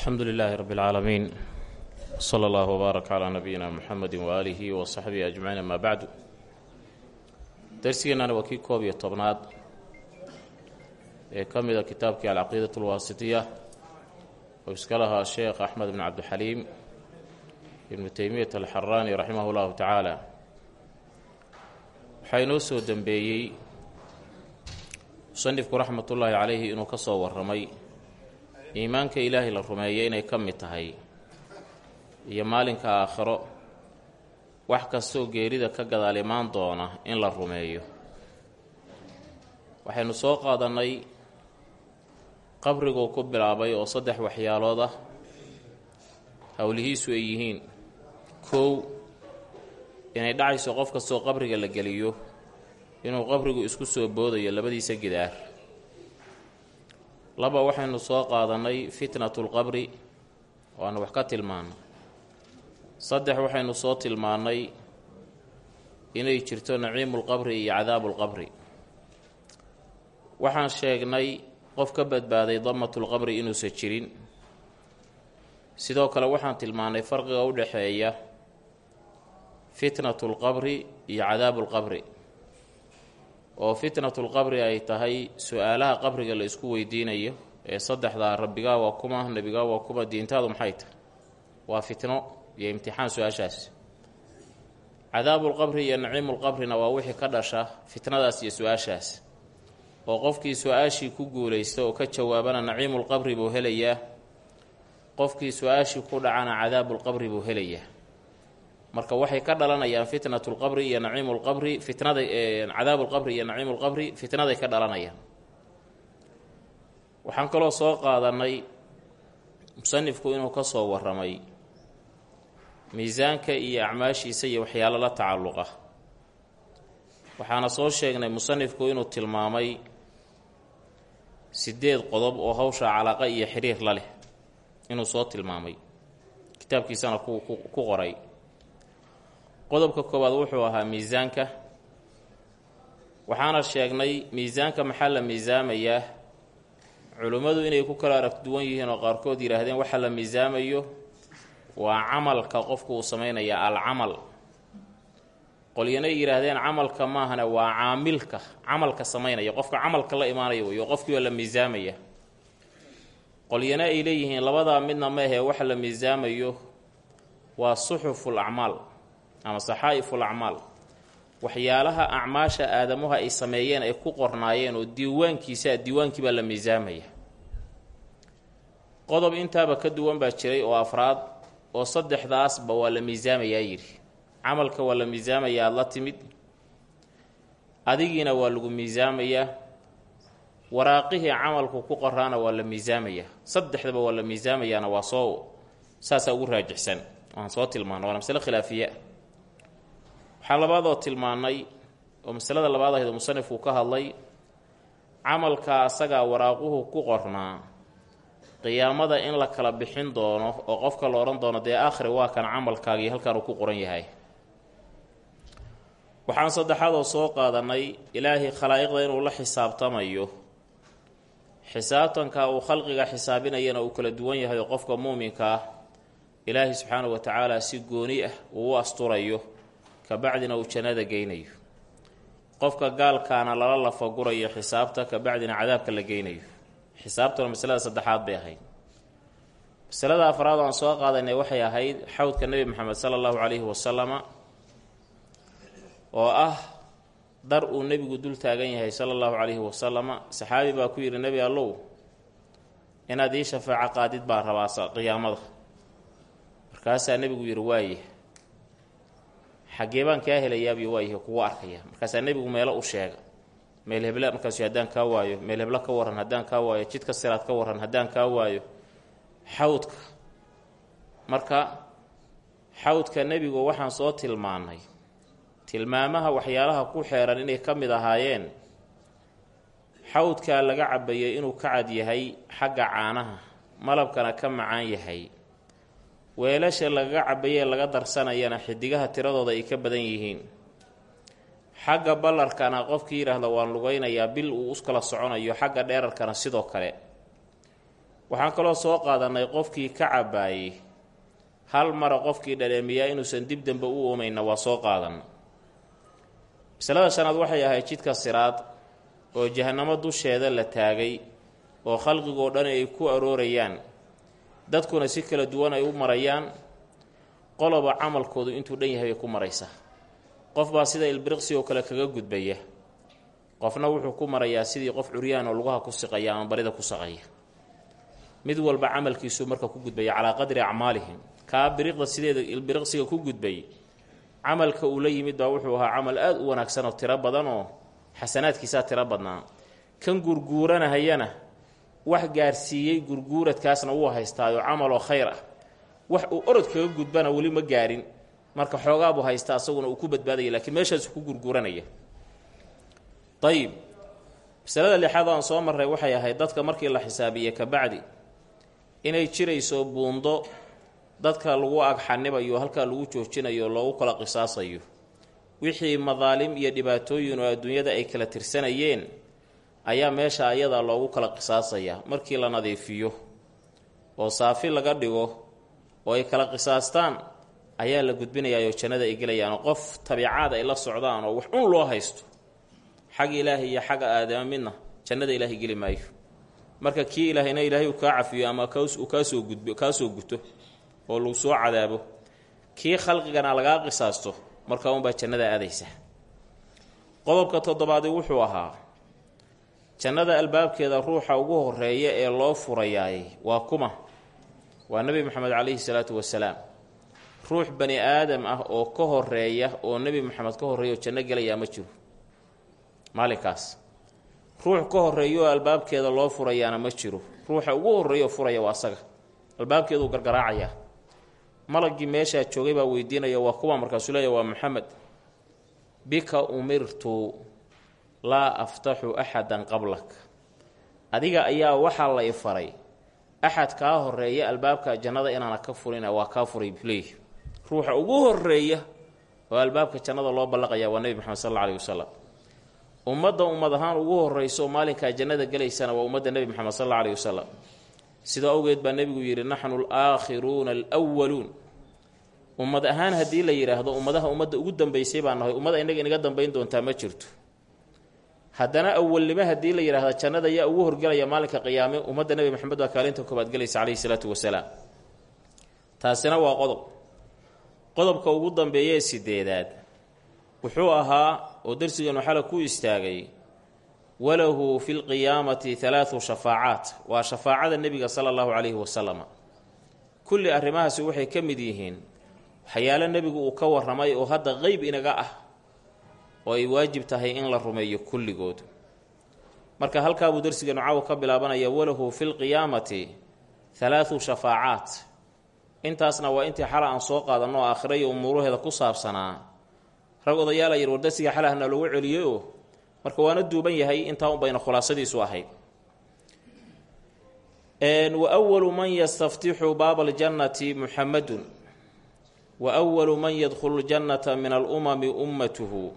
alxamdu lilaahi rabi اlcaalamiin sala allahu wbaarak calaa nabiyina muxamedi waaalihi wa saxbihi ajmaciin amaa bacdu darsigeennana waa kii koob iyo tobnaad ee ka mida kitaabkii alcaqiidat alwaasitiya oo iska lahaa sheekh axmed bn cabdixaliim ibnu teymiyat alxaraani raximah llahu tacaala waxaa inoo soo dembeeyey musanifku raxmatullaahi calayhi inuu ka soo warramay iimaanka ilaahay la rumeeya inay ka mid tahay iyo maalinka aakhiro wax kastoo geerida ka gadaal imaan doona in la rumeeyo. Waxaynu soo qaadannay qabriguu ku bilaabay oo saddex waxyaalood ah. Howlihiisu ay yihiin kow inay dhacayso qof kastoo qabriga la geliyo inuu qabrigu isku soo boodayo labadiisa gidaar laba waxaynu soo qaadannay fitnatulqabri waanu wax ka tilmaannay saddex waxaynu soo tilmaannay inay jirto naciimulqabri iyo cadaabulqabri waxaan sheegnay qof ka badbaaday damatulqabri inuusan jirin. Sidoo kale waxaan tilmaannay farqiga u dhexeeya fitnatulqabri iyo cadaabulqabri oo fitnatulqabri ay tahay su'aalaha qabriga la isku weydiinayo ee saddexdaa rabbigaa waa kuma nebigaa waa kuma diintaadu maxay tahay? Waa fitno iyo imtixaan su'aashaas. Cadaabulqabri iyo naciimulqabrina waa wixii ka dhasha fitnadaas iyo su'aashaas. Oo qofkii su'aashii ku guulaysta oo ka jawaabana naciimulqabri buu helayaa qofkii su'aashii ku dhacana cadaabulqabri buu helayaa marka waxay ka dhalanayaan fitnatulqabri iyo naciimulqabri fitnada cadaabulqabri iyo naciimulqabri fitnaday ka dhalanayaan. Waxaan kaloo soo qaadannay musanifku inuu ka soo warramay miisaanka iyo acmaashiisa iyo waxyaalo la tacalluqa. Waxaana soo sheegnay musanifku inuu tilmaamay siddeed qodob oo hawsha calaaqa iyo xiriir la leh inuu soo tilmaamay. Kitaabkiisana ku qoray qodobka koowaad wuxuu ahaa miisaanka. Waxaana sheegnay miisaanka maxaa la miisaamayaa culimmadu inay ku kala arag duwan yihiin oo qaarkood yidhaahdeen waxa la miisaamayo waa camalka qofku uu samaynaya alcamal. Qolyanay yidhaahdeen camalka maahane waa caamilka camalka samaynaya qofka camalka la imaanaya wey oo qofkii waa la miisaamaya. Qolyana ay leeyihiin labadaa midna ma ahee waxa la miisaamayo waa suxuful acmaal ama saxaa'iful acmaal. Waxyaalaha acmaasha aadamuha ay sameeyeen ay ku qornaayeen oo diiwaankiisa diiwaankii baa la miisaamaya. Qodob intaaba ka duwan baa jiray oo afraad oo saddexdaasba waa la miisaamayaa yidhi. Camalka waa la miisaamayaa aada la timid. Adigiina waa lagu miisaamayaa waraaqihii camalku ku qoraana waa la miisaamayaa saddexdaba waa la miisaamayaana waa soo saasaa ugu raajixsan. Waan soo tilmaana waana masale khilaafiya waxaa labaadoo tilmaannay oo masalada labaad ahayd oo musanifku ka hadlay camalka asagaa waraaquhu ku qornaa qiyaamada in la kala bixin doono oo qofka la odhan doono dee aakhiri waa kan camalkaagii halkan uu ku qoran yahay. Waxaan saddexaadoo soo qaadannay ilaahay khalaa'iqda inuu la xisaabtamayo xisaabtanka uu khalqiga xisaabinayana uu kala duwan yahay oo qofka muuminka ah ilaahay subxaanahu wa tacaala si gooni ah uu u asturayo kabacdina uu jannada geynayo. Qofka gaalkaana lala lafagurayo xisaabta kabacdina cadaabka la geynayo. Xisaabtuna masalada saddexaad bay ahayd. Masalada afraad aan soo qaadanay waxay ahayd xawdka nebi moxamed sala allahu calayhi wasalama oo ah dar uu nebigu dul taagan yahay sala allahu calayhi wasalama saxaabi baa ku yidhi nebi allow inaad ii shafaaco qaadid baa rabaa qiyaamada. Markaasaa nebigu yidhi waaye xaggee baan kaa helayaabyo waayahe kugu arkaya markaasaa nebigu meelo u sheega. Meel hebla markaasu haddaan kaa waayo. Meel heblo ka waran haddaan kaa waayo. Jidka siraad ka waran haddaan kaa waayo. Xawdka. Marka xawdka nebigu waxaan soo tilmaannay tilmaamaha waxyaalaha ku xeeran inay ka mid ahaayeen xawdkaa laga cabayay inuu ka cad yahay xagga caanaha malabkana ka macaan yahay weelasha lagaga cabayee laga darsanayana xidigaha tiradooda ay ka badan yihiin. Xagga ballarkana qofkii yidhaahda waan lugaynayaa bil uu uskala soconayo xagga dheerarkana sidoo kale. Waxaan kaloo soo qaadanay qofkii ka cabaayey hal mara qofkii dhaleemiyaa inuusan dib dambe u oomayna waa soo qaadan. Masalada shanaad waxay ahayd jidka siraad oo jahanamo dusheeda la taagay oo khalqigoo dhan ay ku aroorayaan dadkuna si kala duwan ay u marayaan qoloba camalkoodu intuu dhan yahay bay ku maraysaa qof baa sida ilbiriqsi oo kale kaga gudbaya. Qofna wuxuu ku marayaa sidii qof curyaan oo lugaha ku siqaya ama barida ku saqaya mid walba camalkiisuu marka ku gudbaya calaa qadri acmaalihim. Kaa biriqda sideeda ilbiriqsiga ku gudbay camalka uu la yimid baa wuxuu ahaa camal aada u wanaagsan oo tiro badan oo xasanaadkiisaa tiro badnaa. Kan gurguuranahayana wax gaarsiiyey gurguuradkaasna wuu haystaayoo camaloo khayr ah. Wax uu orod kaga gudbana weli ma gaarin. Marka xoogaabuu haystaa asaguna uu ku badbaadaya lakiin meeshaasu ku gurguuranaya ayib masalada lixaad aan soo marray waxay ahayd dadka markii la xisaabiyey kabacdi inay jirayso buundo dadka lagu agxanibayo halkaa lagu joojinayo loogu kala qisaasayo. Wixii madaalim iyo dhibaatooyin oo adduunyada ay kala tirsanayeen ayaa meesha ayadaa loogu kala qisaasaya. Markii la nadiifiyo oo saafi laga dhigo oo ay kala qisaastaan ayaa la gudbinayaayoo jannada ay gelayaan oo qof tabiicaad ay la socdaan oo wax un loo haysto. Xag ilaahay iyo xagga aadama midna jannada ilaahay geli maayo. Marka kii ilaahayna ilaahay uu kaa cafiyo ama uu kaasoo gudbo kaa soo guto oo lagu soo cadaabo kii khalqigana lagaa qisaasto markaa unbaa jannada aadaysa. Qodobka toddobaadi wuxuu ahaa jannada albaabkeeda ruuxa ugu horreeya ee loo furayaay waa kuma. Waa nebi moxamed calayhi salaatu wasalaam. Ruux bani aadam ah oo ka horreeya oo nebi moxamed ka horreeya oo janno gelayaa ma jiro. Maalinkaas. Ruux ka horreeya oo albaabkeeda loo furayaana ma jiro. Ruuxa ugu horreeya furaya waa asaga. Albaabkeeduu gargaraacayaa malagii meeshaa joogay baa weydiinaya waa kuwa markaasuu leeya waa maxamed bika umirtu laa aftaxu axadan qablak. Adiga ayaa waxaa la i faray axad kaa horreeya albaabka jannada inaana ka furina waa kaa furay buleey ruuxa ugu horreeya oo albaabka jannada loo ballaqaya waa nebi moxamed sal alla aleyhi wasalam ummadda ummad ahaan ugu horreyso maalinkaa jannada gelaysana waa ummadda nebi moxamed sal alla aleyhi wasalam sidaa awgeed baa nebigu yidhi naxnu alaakhiruuna alwaluun ummad ahaan haddii la yidhaahdo ummadaha ummadda ugu dambeysay baa nahay ummada innaga inaga dambayn doontaa ma jirto haddana awalnimo haddii la yidhahda jannada yaa ugu horgelaya maalinka qiyaame ummadda nebi moxamed baa kaalinta koobaad gelaysa caleyhi salaatu wasalaam taasina waa qodob. Qodobka ugu dambeeya ee sideedaad wuxuu ahaa oo darsigeenu xala ku istaagay walahu fi lqiyaamati halaatu shafaacaat. Waa shafaacada nebiga sala allahu calayhi wasalama kulli arrimahaasi waxay ka mid yihiin waxyaalo nebigu uu ka warramay oo hadda qeyb inaga ah oo ay waajib tahay in la rumeeyo kulligood. Marka halkaabuu darsigeenu caawa ka bilaabanaya walahu fi lqiyaamati halaatu shafaacaat. Intaasna waa intii xala aan soo qaadanno oo aakhira umuuraheeda ku saabsanaa. Rag odayaal ayar war darsiga xalahna loogu celiyey oo marka waana duuban yahay intaa unbayna khulaasadiisu ahayd. Wa walu man yastaftixu baaba aljannati muxamadun wa walu man yadkhulu ljannata min alumami ummatuhu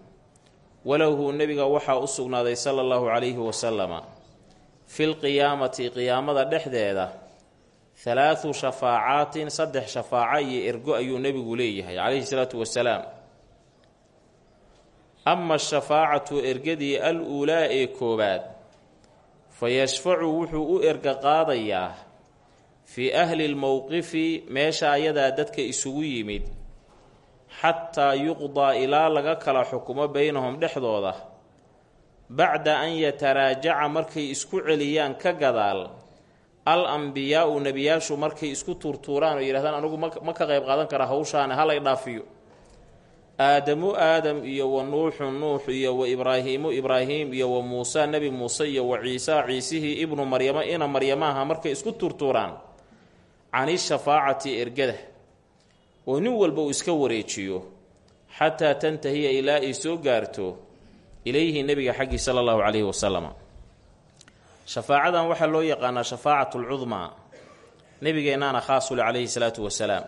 walahu nebiga waxaa u sugnaaday sala allahu calayhi wasalama fi lqiyaamati qiyaamada dhexdeeda halaatu shafaacaatin saddex shafaaco iyo ergo ayuu nebigu leeyahay calayhi salaatu wasalaam. Ama ashafaacatu ergadii al uulaa ee koowaad fa yashfacu wuxuu u erga qaadayaa fii ahli lmowqifi meesha ayadaa dadka isugu yimid xataa yuqdaa ilaa laga kala xukumo beynahum dhexdooda bacda an yataraajaca markay isku celiyaan ka gadaal al ambiyaau nebiyaashu markay isku tuurtuuraan oo yidhahdaan anigu ma ka qayb qaadan kara hawshaane halay dhaafiyo. Aadamu aadam iyo wa nuuxu nuux iyo wa ibraahiimu ibraahim iyo wa muusa nebi muuse iyo wa ciisa ciisihii ibnu maryamo ina maryamaaha markay isku tuurtuuraan. Cani shafaacati ergada oo nin walba uu iska wareejiyo xataa tantahiya ilaa ay soo gaarto ilayhi nebiga xaggii sala allahu calayhi wasalam shafaacadan waxaa loo yaqaanaa shafaacatu lcudmaa nebigeennaana khaasule calayhi salaatu wasalaam.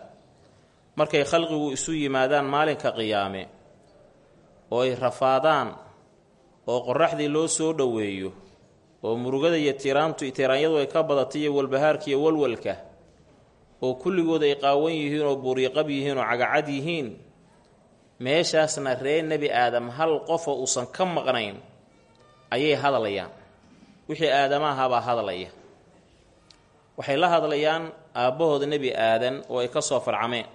Markay khalqigu isu yimaadaan maalinka qiyaame oo ay rafaadaan oo qoraxdii loo soo dhoweeyo oo murugada iyo tiiraantu tiiraanyadu ay ka badatay iyo walbahaarka iyo walwalka oo kulligood ay qaawan yihiin oo buuriiqab yihiin oo cagacad yihiin meeshaasna ree nebi aadam hal qofoo uusan ka maqnayn ayay hadlayaan. Wixii aadama ahaabaa hadlaya. Waxay la hadlayaan aabbahooda nebi aadan oo ay ka soo farcameen.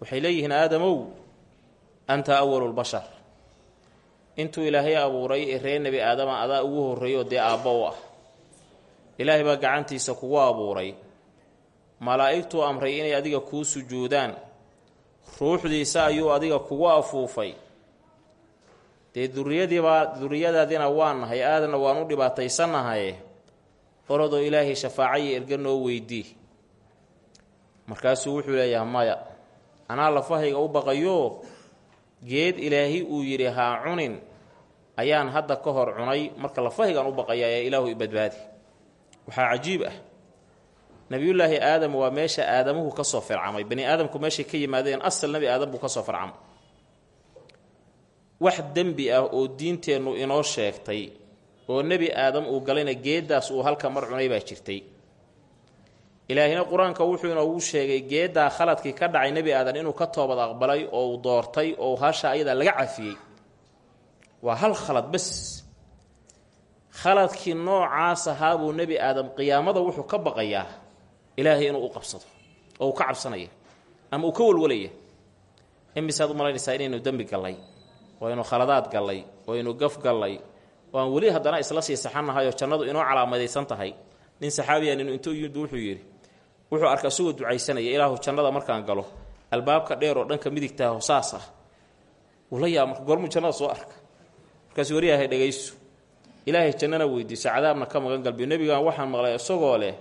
Waxay leeyihiin aadamow anta awalulbashar intuu ilaahay abuuray ee ree nebi aadama adaa ugu horreeyo dee aabbo u ah. Ilaahay baa gacantiisa kugu abuuray malaa'igtuu amray inay adiga kuu sujuudaan. Ruuxdiisa ayuu adiga kugu afuufay. Dee duriyadiibaa duriyadaadina waa nahay aadanna waan u dhibaataysannahaye orodoo ilaahay shafaaca iyo erga noo weydii. Markaasuu wuxuu leeyahay maya anaa lafahayga u baqayo geed ilaahi uu yidhi haa cunin. Ayaan hadda ka hor cunay marka lafahaygaan u baqaya ee ilaahu i badbaadi. Waxaa cajiib ah nebiyullaahi aadam waa meesha aadamuhu ka soo fircamay. Bani aadamku meeshay ka yimaadeen asal nebi aadam buu ka soo fircamay wax dembi ah oo diinteennu inoo sheegtay oo nebi aadam uu galayna geeddaas uu halka mar cunay baa jirtay. Ilaahina qur'aanka wuxuu inoogu sheegay geeddaa khaladkii ka dhacay nebi aadan inuu ka toobad aqbalay oo uu doortay oo hasha ayadaa laga cafiyey. Waa hal khalad bas. Khaladkii noocaas ahaa buu nebi aadam qiyaamada wuxuu ka baqayaa ilaahay inuu u qabsado oo uu ka cabsanaya ama uu ka walwalaya imisaad u malaynaysaa inaynu dembi gallay waynu khaladaad gallay waynu gaf gallay waan weli haddana isla sii saxannahayoo jannadu inoo calaamadaysan tahay nin saxaabiya ninu intuu yimid wuxuu yidhi wuxuu arka isagoo ducaysanaya ilaahu jannada markaan galo albaabka dheer oo dhanka midigtaah saas ah wula yaa marka jannada soo arka. Markaasuu waryahay dhegayso ilaahay jannana weydiisa cadaabna ka magan galbiyo nebigan waxaan maqlay isagoo leh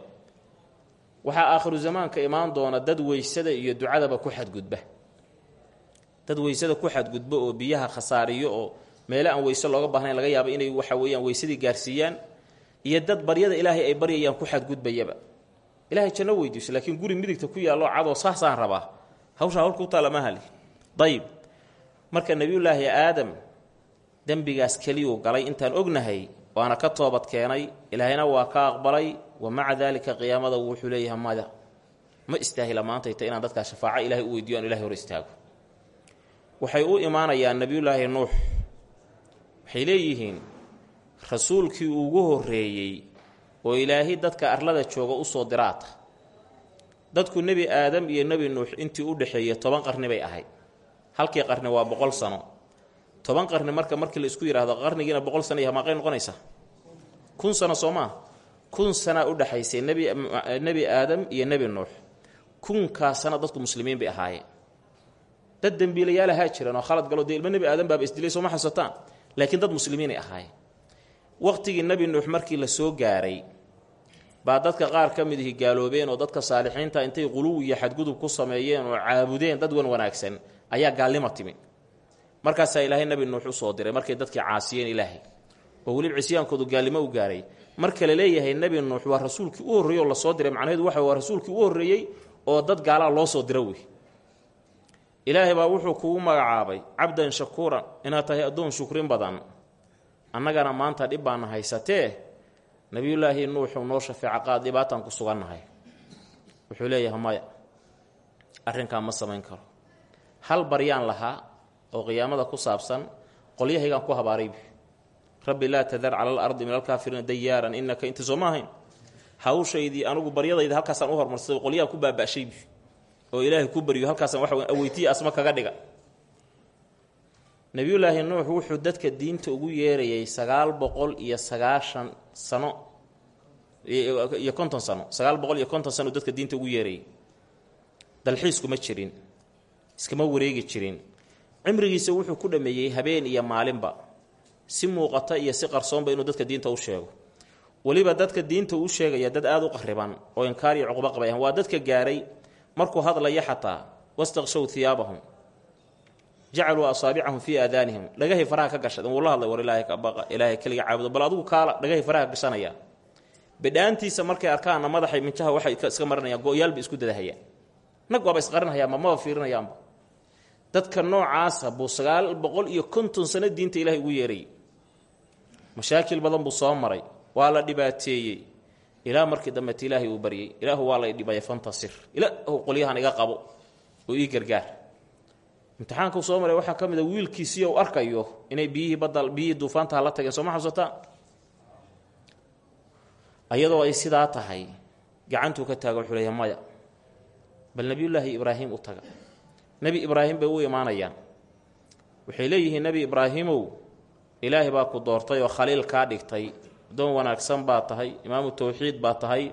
waxaa aakhiru zamaanka imaan doona dad weysada iyo ducadaba ku xadgudba. Dad weysada ku xadgudba oo biyaha khasaariyo oo meele aan weyse looga baahnayn laga yaaba inay waxa weeyaan weysadii gaarsiiyaan iyo dad baryada ilaahay ay baryayaan ku xadgudbayaba. Ilaahay janno weydiiso laakiin guri midigta ku yaalloo cadoo saasaan rabaa. Hawshaa hawlka u taalla ma hali dayib. Marka nebiyullaahi aadam dembigaas keliyuu galay intaan ognahay waana ka toobad keenay. Ilaahayna waa ka aqbalay wa maca daalika qiyaamada wuxuu leeyahay mada ma istaahila maantayta inaan dadkaa shafaaco ilahay u weydiyo aan ilahay hor istaago. Waxay u imaanayaan nebiyullaahi nuux. Waxay leeyihiin rasuulkii ugu horreeyey oo ilaahay dadka arlada jooga u soo diraata. Dadku nebi aadam iyo nebi nuux intii u dhexeeyey toban qarni bay ahayd. Halkii qarni waa boqol sano. Toban qarni marka markii la isku yidhaahdo qarnigiina boqol sano iyo maqay noqonaysa? Kun sano soo maa kun sanaa u dhexaysay nebi aadam iyo nebi nuux. Kunkaa sana dadku muslimiin bay ahaayeen. Dad dembiilayaal ahaa jireen oo khalad galo dee ilmo nebi aadan isdilay sooma xasusataan laakiin dad muslimiinay ahaayeen. Waqtigii nebi nuux markii la soo gaaray baa dadka qaar ka mid gaaloobeen oo dadka saalixiinta intay quluw iyo xadgudub ku sameeyeen oo caabudeen dad wan wanaagsan ayaa gaalnimo timi markaasaa ilaahay nebi nuux u soo diray markay dadkii caasiyeen ilaahay. Oo weliba cisyaankoodu gaalnimo u gaaray marka la leeyahay nebi nuux waa rasuulkii u horreeyey oo la soo diray. Macnaheedu waxa waa rasuulkii u horreeyey oo dad gaalaa loo soo diro wey ilaahay baa wuxuu kugu magacaabay cabdan shakuuran inaad tahay addoon shukrin badan. Annagana maanta dhib baana haysatee? Nebiyullaahi nuuxuu noo shafeeca qaad dhibaataan ku sugannahay. Wuxuu leeyahay maya arrinkaa ma samayn karo. Hal baryaan lahaa oo qiyaamada ku saabsan qolyahaygaan ku habaaraybi rabbi laa tadar cala al ardi min alkaafiriina dayaaran innaka inta soo ma ahayn hawshaydii anugu baryadayda halkaasaan u hormarsaday qolyaha ku baaba'shaybi oo ilaahay ku baryo halkaasaan waxa aweytiya asma kaga dhiga. Nebiyullaahi nuux wuxuu dadka diinta ugu yeerayay sagaal boqol iyo sagaashan sano iyo konton sano. Sagaal boqol iyo konton sano dadka diinta ugu yeerayay. Dalxiiskuma jirin iskama wareegi jirin. Cimrigiisa wuxuu ku dhameeyey habeen iyo maalinba si muuqata iyo si qarsoonba inuu dadka diinta u sheego. Weliba dadka diinta uu sheegaya dad aada u qariban oo inkaar iyo cuqbo qabay waa dadka gaaray markuu hadlaya xataa wastaqshow hiyaabahum jacaluu asaabicahum fii aadaanihim dhagahay faraha ka gashadeen wuu la hadlay war ilaahay keliga caabudo bal adigu kaala. Dhagahay faraha gashanaya bidhaantiisa markay arkaanna madaxay minjaha waxay iska marinayaan go-yaal bay isku dadahayaan nag waaba isqarinayaanba maba fiirinayaanba. Dadka noocaasa buu sagaal boqol iyo konton sano diinta ilaahay ugu yeerayay mashaakil badan buu soo maray waa la dhibaateeyey ilaa markii dambeta ilaahay uu baryey ilaahu waa lay dhibaya fantasir. Ilaahu qolyahan iga qabo oo ii gargaar. Imtixaanku soo maray waxaa ka mid a wiilkiisii u arkayo inay biyihii badda biyihii duufaantaha la tageen sooma xabsataan ayadoo ay sidaa tahay gacantuu ka taaga wuxuu maya bal nebiyullaahi ibraahim u taga. Nebi ibraahim bay u imaanayaan. Waxay leeyihiin nebi ibraahimow ilaahay baa ku doortay oo khaliil kaa dhigtay. Addoon wanaagsan baa tahay imaamu tawxiid baa tahay.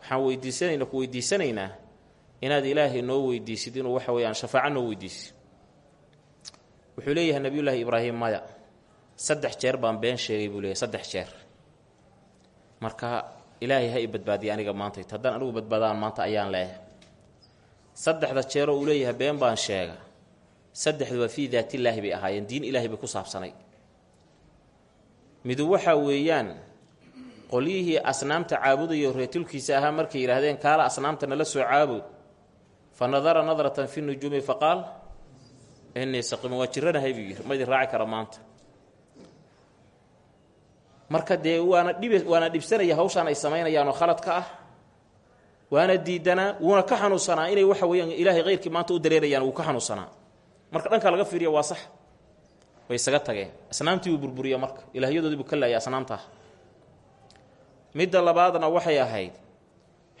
Waxaan weydiisanayna ku weydiisanaynaa inaad ilaahay noo weydiisid inuu waxa weeyaan shafaaco noo weydiisid wuxuu leeyahay nebiyullaahi ibraahim maya saddex jeer baan been sheegay buu leeyahy saddex jeer. Marka ilaahay ha i badbaadiya aniga maantayt haddaan anigu badbaadaan maanta ayaan leeyahay. Saddexda jeeroo uu leeyahay been baan sheega saddexdu waa fii daatillaahi bay ahaayeen diin ilaahay bay ku saabsanay midu waxaa weeyaan qolyihii asnaamta caabudayo reetulkiisa ahaa markay yidhaahdeen kaala asnaamta nala soo caabud fa nadara nadratan fi nujuumi faqaal innii saqiima waa jiranahay buu yidhi. Raaci kara maanta. Marka dee waana dhib waana dhibsanaya hawshaan ay samaynayaanoo khaladka ah waana diidanaa wuuna ka xanuunsanaa inay waxa weeyaan ilaahay khayrkii maanta u dareerayaan wuu ka xanuunsanaa. Marka dhanka laga fiiriya waa sax way isaga tageen. Asnaamtii buu burburiya marka. Ilaahyadoodii buu ka laayay asnaamtaah midda labaadna waxay ahayd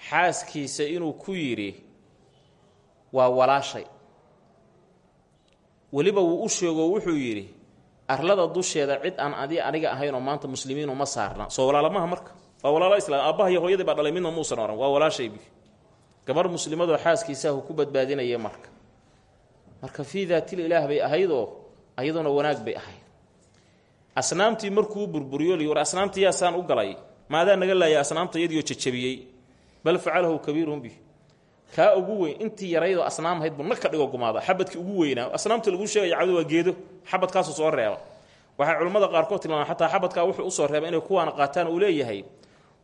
xaaskiisa inuu ku yidhi waa walaashay. Weliba wuu u sheego wuxuu yidhi arlada dusheeda cid aan adi aniga ahaynoo maanta muslimiinu ma saarna. Soo walaalamaha marka. Waa walaalo islaam. Aabbaha iyo hooyadii baa dhalay midna muusan ohan waa walaashaybi gabar muslimadoo xaaskiisaahu ku badbaadinaya marka. Marka fii daatil ilaah bay ahaydoo ayaduna wanaag bay ahayd. Asnaamtii markuu burburiyo war asnaamtii yaasaan u galay. Maadaa naga laaya asnaamta yadiioo jajabiyey. Bal facalahu kabiirun bi kaa ugu weyn intii yaraydoo asnaam ahayd buu nag ka dhigo gumaada xabadkii ugu weynaa asnaamta laguu sheegaya cabdi waa geedo xabadkaasuu soo reeba waxay culimmada qaarkood tilmaamaan xataa xabadkaa wuxuu u soo reeba inay kuwaana qaataan uu leeyahay.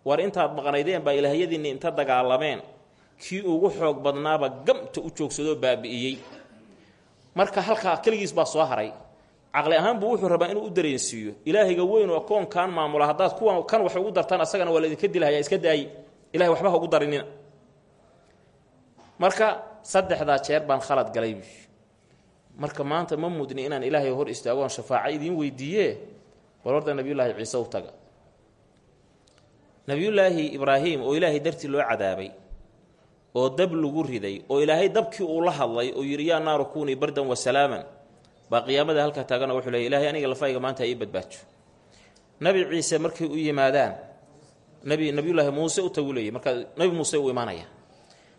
War intaad maqnaydeen baa ilaahyadiinni inta dagaalameen. Kii ugu xoog badnaaba gamta u joogsadoo baabi'iyey marka halkaa keligiis baa soo haray. Caqli ahaan buu wuxuu rabaa inuu u dareensiiyo. Ilaahayga weyn oo koonkan maamula haddaad kuwan kan wax ugu dartaan asagana waa laydinka dilhayaa iska daayi. Ilahay waxba ugu darinina. Marka saddexdaa jeer baan khalad galay marka maanta ma mudni inaan ilaahay hor istaagoon shafaaco idiin weydiiye bal horta nebiyullaahi ciise u taga. Nebiyullaahi ibraahim oo ilaahay dartii loo cadaabay oo dab lagu riday oo ilaahay dabkii uu la hadlay oo yidhi yaa naaru kuunii bardan wa salaaman. Baa qiyaamada halkaa taagana wuxuu leey ilahay aniga lafayga maanta ii badbaajo nebi ciise markay u yimaadaan nebi nebiyullaahi muuse u tagu leeyay markaa nebi muuse u imaanaya.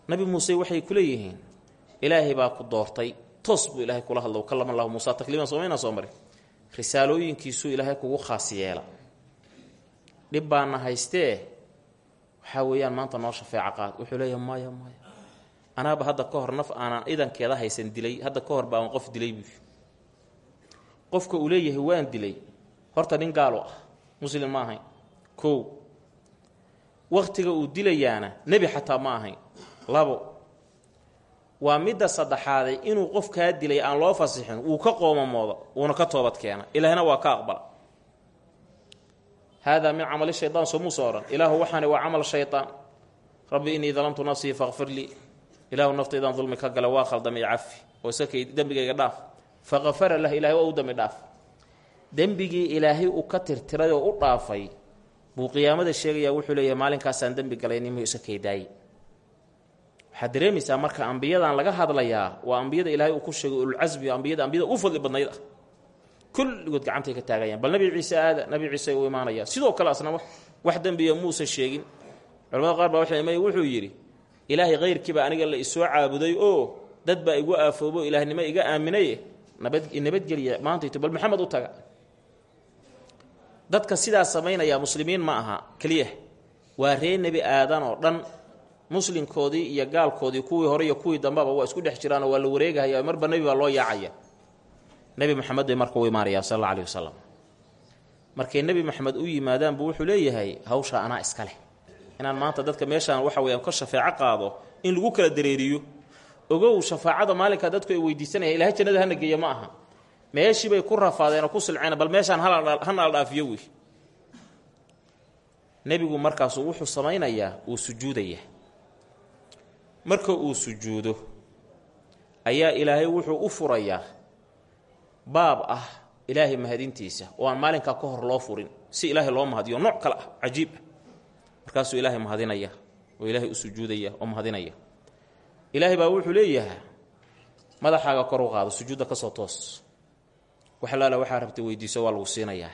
Nebi muuse waxay ku leeyihiin ilaahay baa ku doortay toos buu ilaahay kula hadla kalama allahu muusa takliiman soomaynaa soo mari risaalooyinkiisuu ilaahay kugu khaas yeela. Dhib baana haystee waxaa weeyaan maanta noo shafeeco qaad. Wuxuu leeyahay maya maya. Anaaba hadda ka hor naf aanan idankeeda haysan dilay hadda ka hor baan qof dilay buu qofka uu leeyahay waan dilay. Horta nin gaalo ah. Muslim ma ahayn. Kow. Wakhtiga uu dilayaana nebi xataa ma ahayn. Labo. Waa midda saddexaaday inuu qofkaa dilay aan loo fasixin wuu ka qoomamoodo wuuna ka toobad keena ilaahna waa ka aqbala haadaa min camali shayaan soo muuse odhan ilaahu waxaani waa camal shayaan rabbi innii dalamtu nafsii faqfir lii ilaahu naftaydaan dulmi ka gala waa khaldamay cafi oo isakay dembigayga dhaaf faqafara lah ilahay waa u dembigii ilaahay uu ka tirtiray oo u dhaafay buu qiyaamada sheegayaa wuxuu leeyahay maalinkaasaan dembi galay nimuu isakay daayey waxaad dareemaysaa marka ambiyadan laga hadlayaa waa ambiyada ilaahay uu ku sheegay ululcasmi ambiyada ambiyada ugu fadli badnayd ah kulligood gacantay ka taagayaan. Bal nabi ciise aada nabi ciise u imaanaya sidoo kale asna wax dembiya muusan sheegin. Culamada qaar baa waxay wuxuu yidhi ilaahay khayrkiibaa aniga la isoo caabuday oo dad baa igu aafoobo ilaahnimo iga aaminaye? Nabad nabadgelya maantayto bal maxamed u taga. Dadka sidaas samaynaya muslimiin ma aha keliya waa ree nebi aadan oo dhan muslimkoodii iyo gaalkoodii kuwii hore iyo kuwii dambeba waa isku dhex jiraanoo waa la wareegahaya marba nebi baa loo yaacaya nebi maxamed bay marka u imaanaya sal alla alih wasalam markay nebi maxamed u yimaadaan buu wuxuu leeyahay hawshaa anaa iska leh. Inaan maanta dadka meeshaan waxa weyaan ka shafeeco qaado in lagu kala dareeriyo. Ogow shafaacada maalinkaa dadku ay weydiisanaya ilahay jannada hana geeya ma aha. Meeshii bay ku rafaadeen oo ku silceen bal meeshaan hanala dhaafiyo wey nebigu markaasu wuxuu samaynayaa uu sujuudaya marka uu sujuudo ayaa ilaahay wuxuu u furayaa baab ah ilaahay mahadintiisa oo aan maalinkaa ka hor loo furin si ilaahay loo mahadiyo nooc kale ah cajiib. Markaasuu ilaahay mahadinaya oo ilaahay u sujuudaya oo mahadinaya. Ilaahay baa wuxuu leeyahaa madaxaaga kor u qaado sujuudda ka soo toos. Waxlaala waxaa rabtay weydiiso waa lagu siinayaa.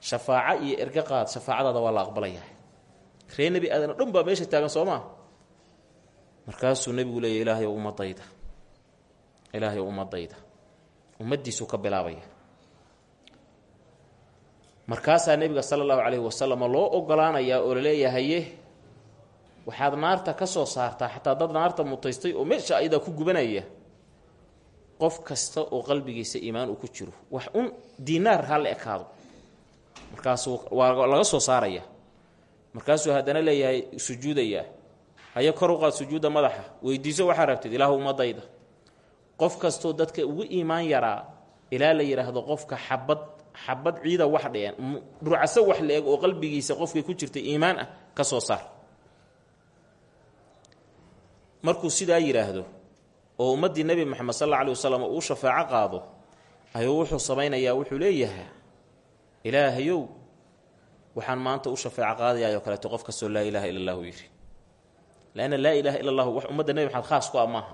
Shafaaco iyo erga qaad shafaacadaada waa la aqbalayaa. Ree nebi aadan o dhan baa meesha taagan soo maa markaasuu nebigu leeya ilaahay ummadayda ilaahay ummadayda ummaddiisuu ka bilaabaya. Markaasaa nebiga sala allahu calayhi wasalam loo ogolaanayaa oo laleeyahaye waxaad naarta ka soo saartaa xataa dad naarta mutaystay oo meesha ayadaa ku gubanaya qof kasta oo qalbigiisa iimaan ku jiro. Wax un diinaar ha ekaado. Markaasuu laga soo saaraya. Markaasuu haddana leeyahay sujuudayaa haye kor u qaad sujuudda madaxa. Weydiiso waxaa rabtid ilaahu ummadayda qof kastoo dadka ugu iimaan yaraa ilaa la yidhaahdo qofka xabad xabad ciida wax dheen dhurcaso wax la-eg oo qalbigiisa qofkay ku jirta iimaan ah ka soo saar. Markuu sidaa yidhaahdo oo ummaddii nebi moxamed sal alla alih wasalam uu shafaaco qaado ayuu wuxuu samaynayaa wuxuu leeyahaa ilaahayow waxaan maanta u shafeeco qaadayaayoo kaleeto qof kastoo laa ilaaha illa allahu yidhi. Lanna laa ilaaha illa allahu wax ummadda nebi maxamed khaas ku ah maaha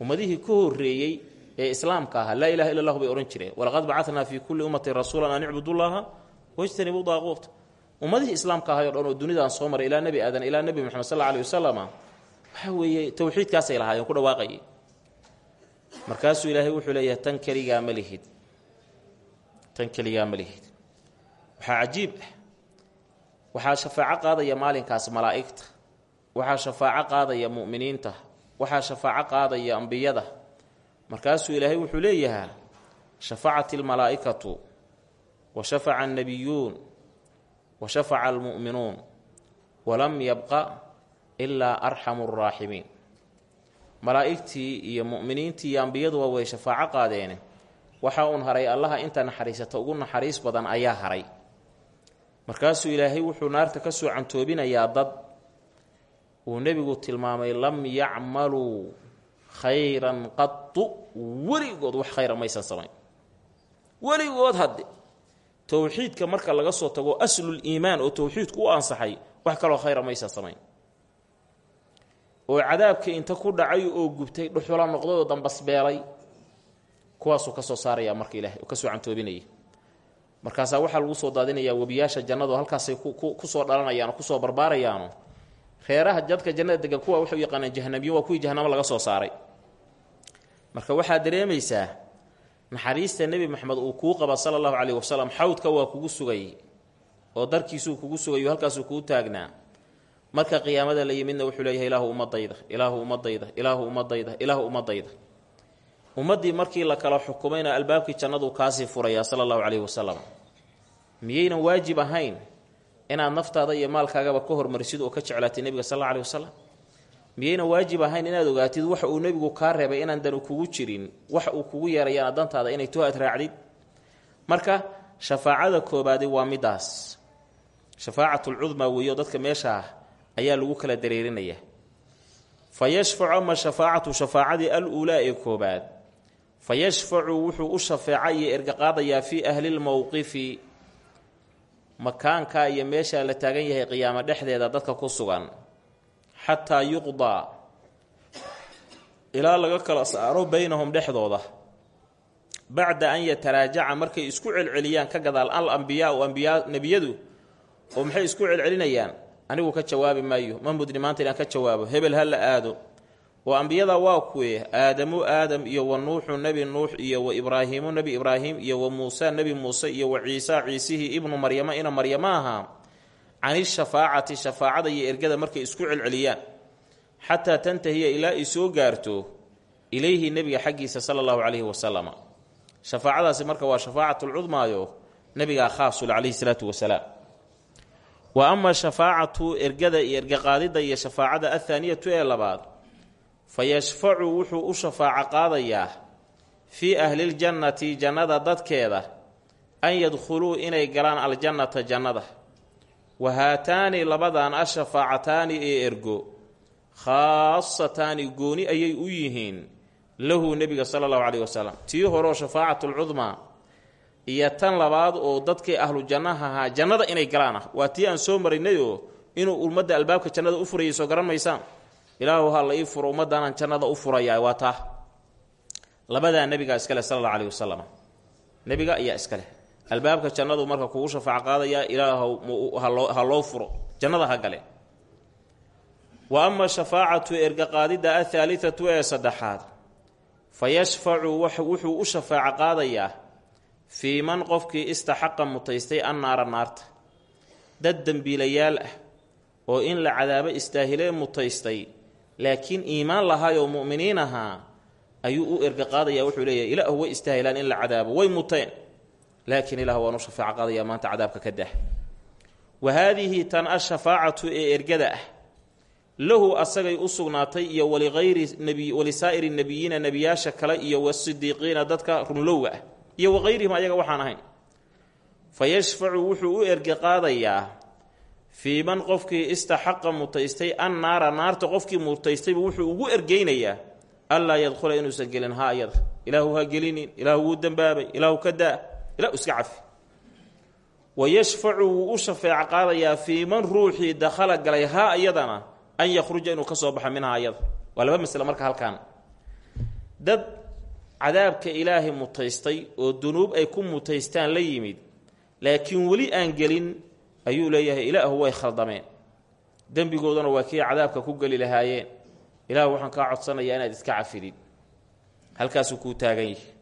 ummadihii ka horreeyey ee islaamka ahaa laa ilaha illa allahu bay odhan jireen. Walaqad bacatnaa fii kulli ummatin rasuulan an icbudullaha wajtanibuu daaquut. Ummadihii islaamka ahay o dhan oo dunidaan soo maray ilaa nebi aadan ilaa nebi moxamed sal alih wasalama waxaa weeye towxiidkaasay lahaayeen ku dhawaaqayay markaasuu ilaahay wuxuu leeyahay tan keligaa ma tan keligaa ma lihid. Waxaa cajiib ah. Qaadaya maalinkaas malaa'igta. Waxaa shafaaco qaadaya mu'miniinta waxaa shafaaco qaadaya ambiyada. Markaasuu ilaahay wuxuu leeyahaa shafacat almalaa'ikatu wa shafaca annabiyuun wa shafaca almu'minuun walam yabqa ilaa arxamu araaximiin malaa'igtii iyo mu'miniintii iyo ambiyaduba way shafaaco qaadeene waxaa uun haray allaha inta naxariisata ugu naxariis badan ayaa haray. Markaasuu ilaahay wuxuu naarta ka soo cantoobinayaa dad uu nebigu tilmaamay lam yacmaluu khayran qatu weligood wax khayra maysan samayn. Weligood hadde towxiidka marka laga soo tago aslul iimaan oo towxiidku u ansaxay wax kaloo khayra maysan samayn. Oo cadaabka inta ku dhacay oo gubtay dhuxula noqday oo dambasbeelay kuwaasuu ka soo saaraya marka ilahay oo ka soo cantoobinaya markaasaa waxaa lagu soo daadinayaa webiyaasha jannadu halkaasay ku soo dhalanayaan oo ku soo barbaarayaano reeraha dadka jannada degan kuwa waxay u yaqaanaan jahanamiyo waa kuwii jahanamo laga soo saaray. Marka waxaad dareemaysaa naxariista nebi maxamed uu kuu qaba sala allahu caleyhi wasalam xawdka waa kugu sugay oo darkiisuu kugu sugayo halkaasuu kuu taagnaa. Marka qiyaamada la yimidna wuxuu leeyahay ilaahu ummadayda ilaahu ummadayda ilaahu ummadayda ilaahu ummadayda ummaddii markii la kala xukumayna albaabkii jannadu kaasii furayaa sala allahu caleyhi wasalam miyaynan waajib ahayn inaad naftaada iyo maalkaagaba ka hormarisid oo ka jeclaatay nebiga sal alla alih wasalam miyaynan waajib ahayn inaad ogaatid waxa uu nebigu kaa reebay inaan danu kugu jirin wax uu kugu yeerayaana dantaada inay too aad raacdid. Marka shafaacada koobaadi waa midaas. Shafaacatlcudmaa weeyo dadka meesha ah ayaa lagu kala dareerinaya. Fa yashfacu shafaacatu shafaacadii al uulaa ee koobaad. Fa yashfacu wuxuu u shafeeca iyo ergaqaadayaa fii ahlilmowqifi makaanka iyo meeshaa la taagan yahay qiyaamo dhexdeeda dadka ku sugan xataa yuqdaa ilaa laga kala saaro baynahum dhexdooda. Bacda an yataraajaca markay isku celceliyaan ka gadaal al ambiyaau ambiyaa nebiyadu oo maxay isku celcelinayaan? Anigu ka jawaabi maayo. Ma mudni maanta inaan ka jawaabo. Hebel ha la aado oo ambiyada waa kuwe aadamu aadam iyo wa nuuxu nebi nuux iyo wa ibraahiimu nebi ibraahim iyo wa muusa nebi muuse iyo wa ciisa ciisihii ibnu maryama ina maryama ahaa canishafaacati shafaacada iyo ergada markay isku celceliyaan. Xataa tantahiya ilaa ay soo gaarto ilayhi nebiga xaggiisa sala allahu calayhi wasalama shafaacadaasi marka waa shafaacatlcudmaayo nebigaa khaasul calayhi salaatu wasalaam wa ama shafaacatu ergada iyo ergaqaadidda iyo shafaacada athaaniyatu ee labaad fa yashfacu wuxuu u shafaaco qaadayaa fii ahliljannati jannada dadkeeda an yadkhuluu inay galaan aljannata jannada. Wa haataani labadan ashafaacataani ee ergo khaasataani gooni ayay u yihiin lahu nebiga sala allahu caleyhi wasalam tii horeoo shafaacatlcudmaa iyo tan labaad oo dadkii ahlu jannaha ahaa jannada inay galaan ah waa tii aan soo marinayoo inuu ummadda albaabka jannada u furayay soo garan maysaan ilaahu ha la ii furo ummaddaanaan jannada u furayaa waa taa. Labadaa nebigaa iska leh sala alla aleyhi wasalam nebiga ayaa iska albaabka jannadu marka kugu shafaac qaadayaa ilaahu ha loo furo. Jannada ha gale wa ama shafaacatu ergaqaadidda athaalithatu ee saddexaad fa yashfacu wuxuu u shafaaco qaadayaa fii man qofkii istaxaqa mutaystay annaara naarta. Dad dembiilayaal ah oo in la cadaabo istaahilee mutaystay laakiin iimaan lahaayoo mu'miniin ahaa ayuu u erga qaadayaa wuxuu leeyahay ilaahu way istaahilaan in la cadaabo way muteen. Laakiin ilah waan u shafaaco qaadayaa maanta cadaabka ka dah. Wa haadihi tan ashafaacatu ee ergada ah lahu asagay u sugnaatay iyo waligayri walisaa'iri nebiyiina nebiyaasha kale iyo wasidiiqiina dadka runlowga ah iyo wakayrihim ayaga waxaan ahayn. Fa yashfacu wuxuu u erge qaadayaa fii man qofkii istaxaqa mutaystay an naara naarta qofkii mutaystayba wuxuu ugu ergeynayaa allaa yadkhula inuusan gelin ha ayada ilaahu ha gelinin ilaahu wuu dembaabay ilaahu ka daa ilahu iska cafi. Wa yashfacu wuu u shafeec qaadayaa fii man ruuxii dakhala galay haa ayadana an yakhruja inuu ka soo baxo minhaa ayada waa laba masle marka halkaan. Dad cadaabka ilaahay mutaystay oo dunuub ay ku mutaystaan la yimid laakiin weli aan gelin ayuu leeyahay ilaahu way khaldameen. Dembigooduna waa kii cadaabka ku geli lahaayeen. Ilaahu waxaan kaa codsanayaa inaad iska cafidid halkaasuu kuu taagan yihi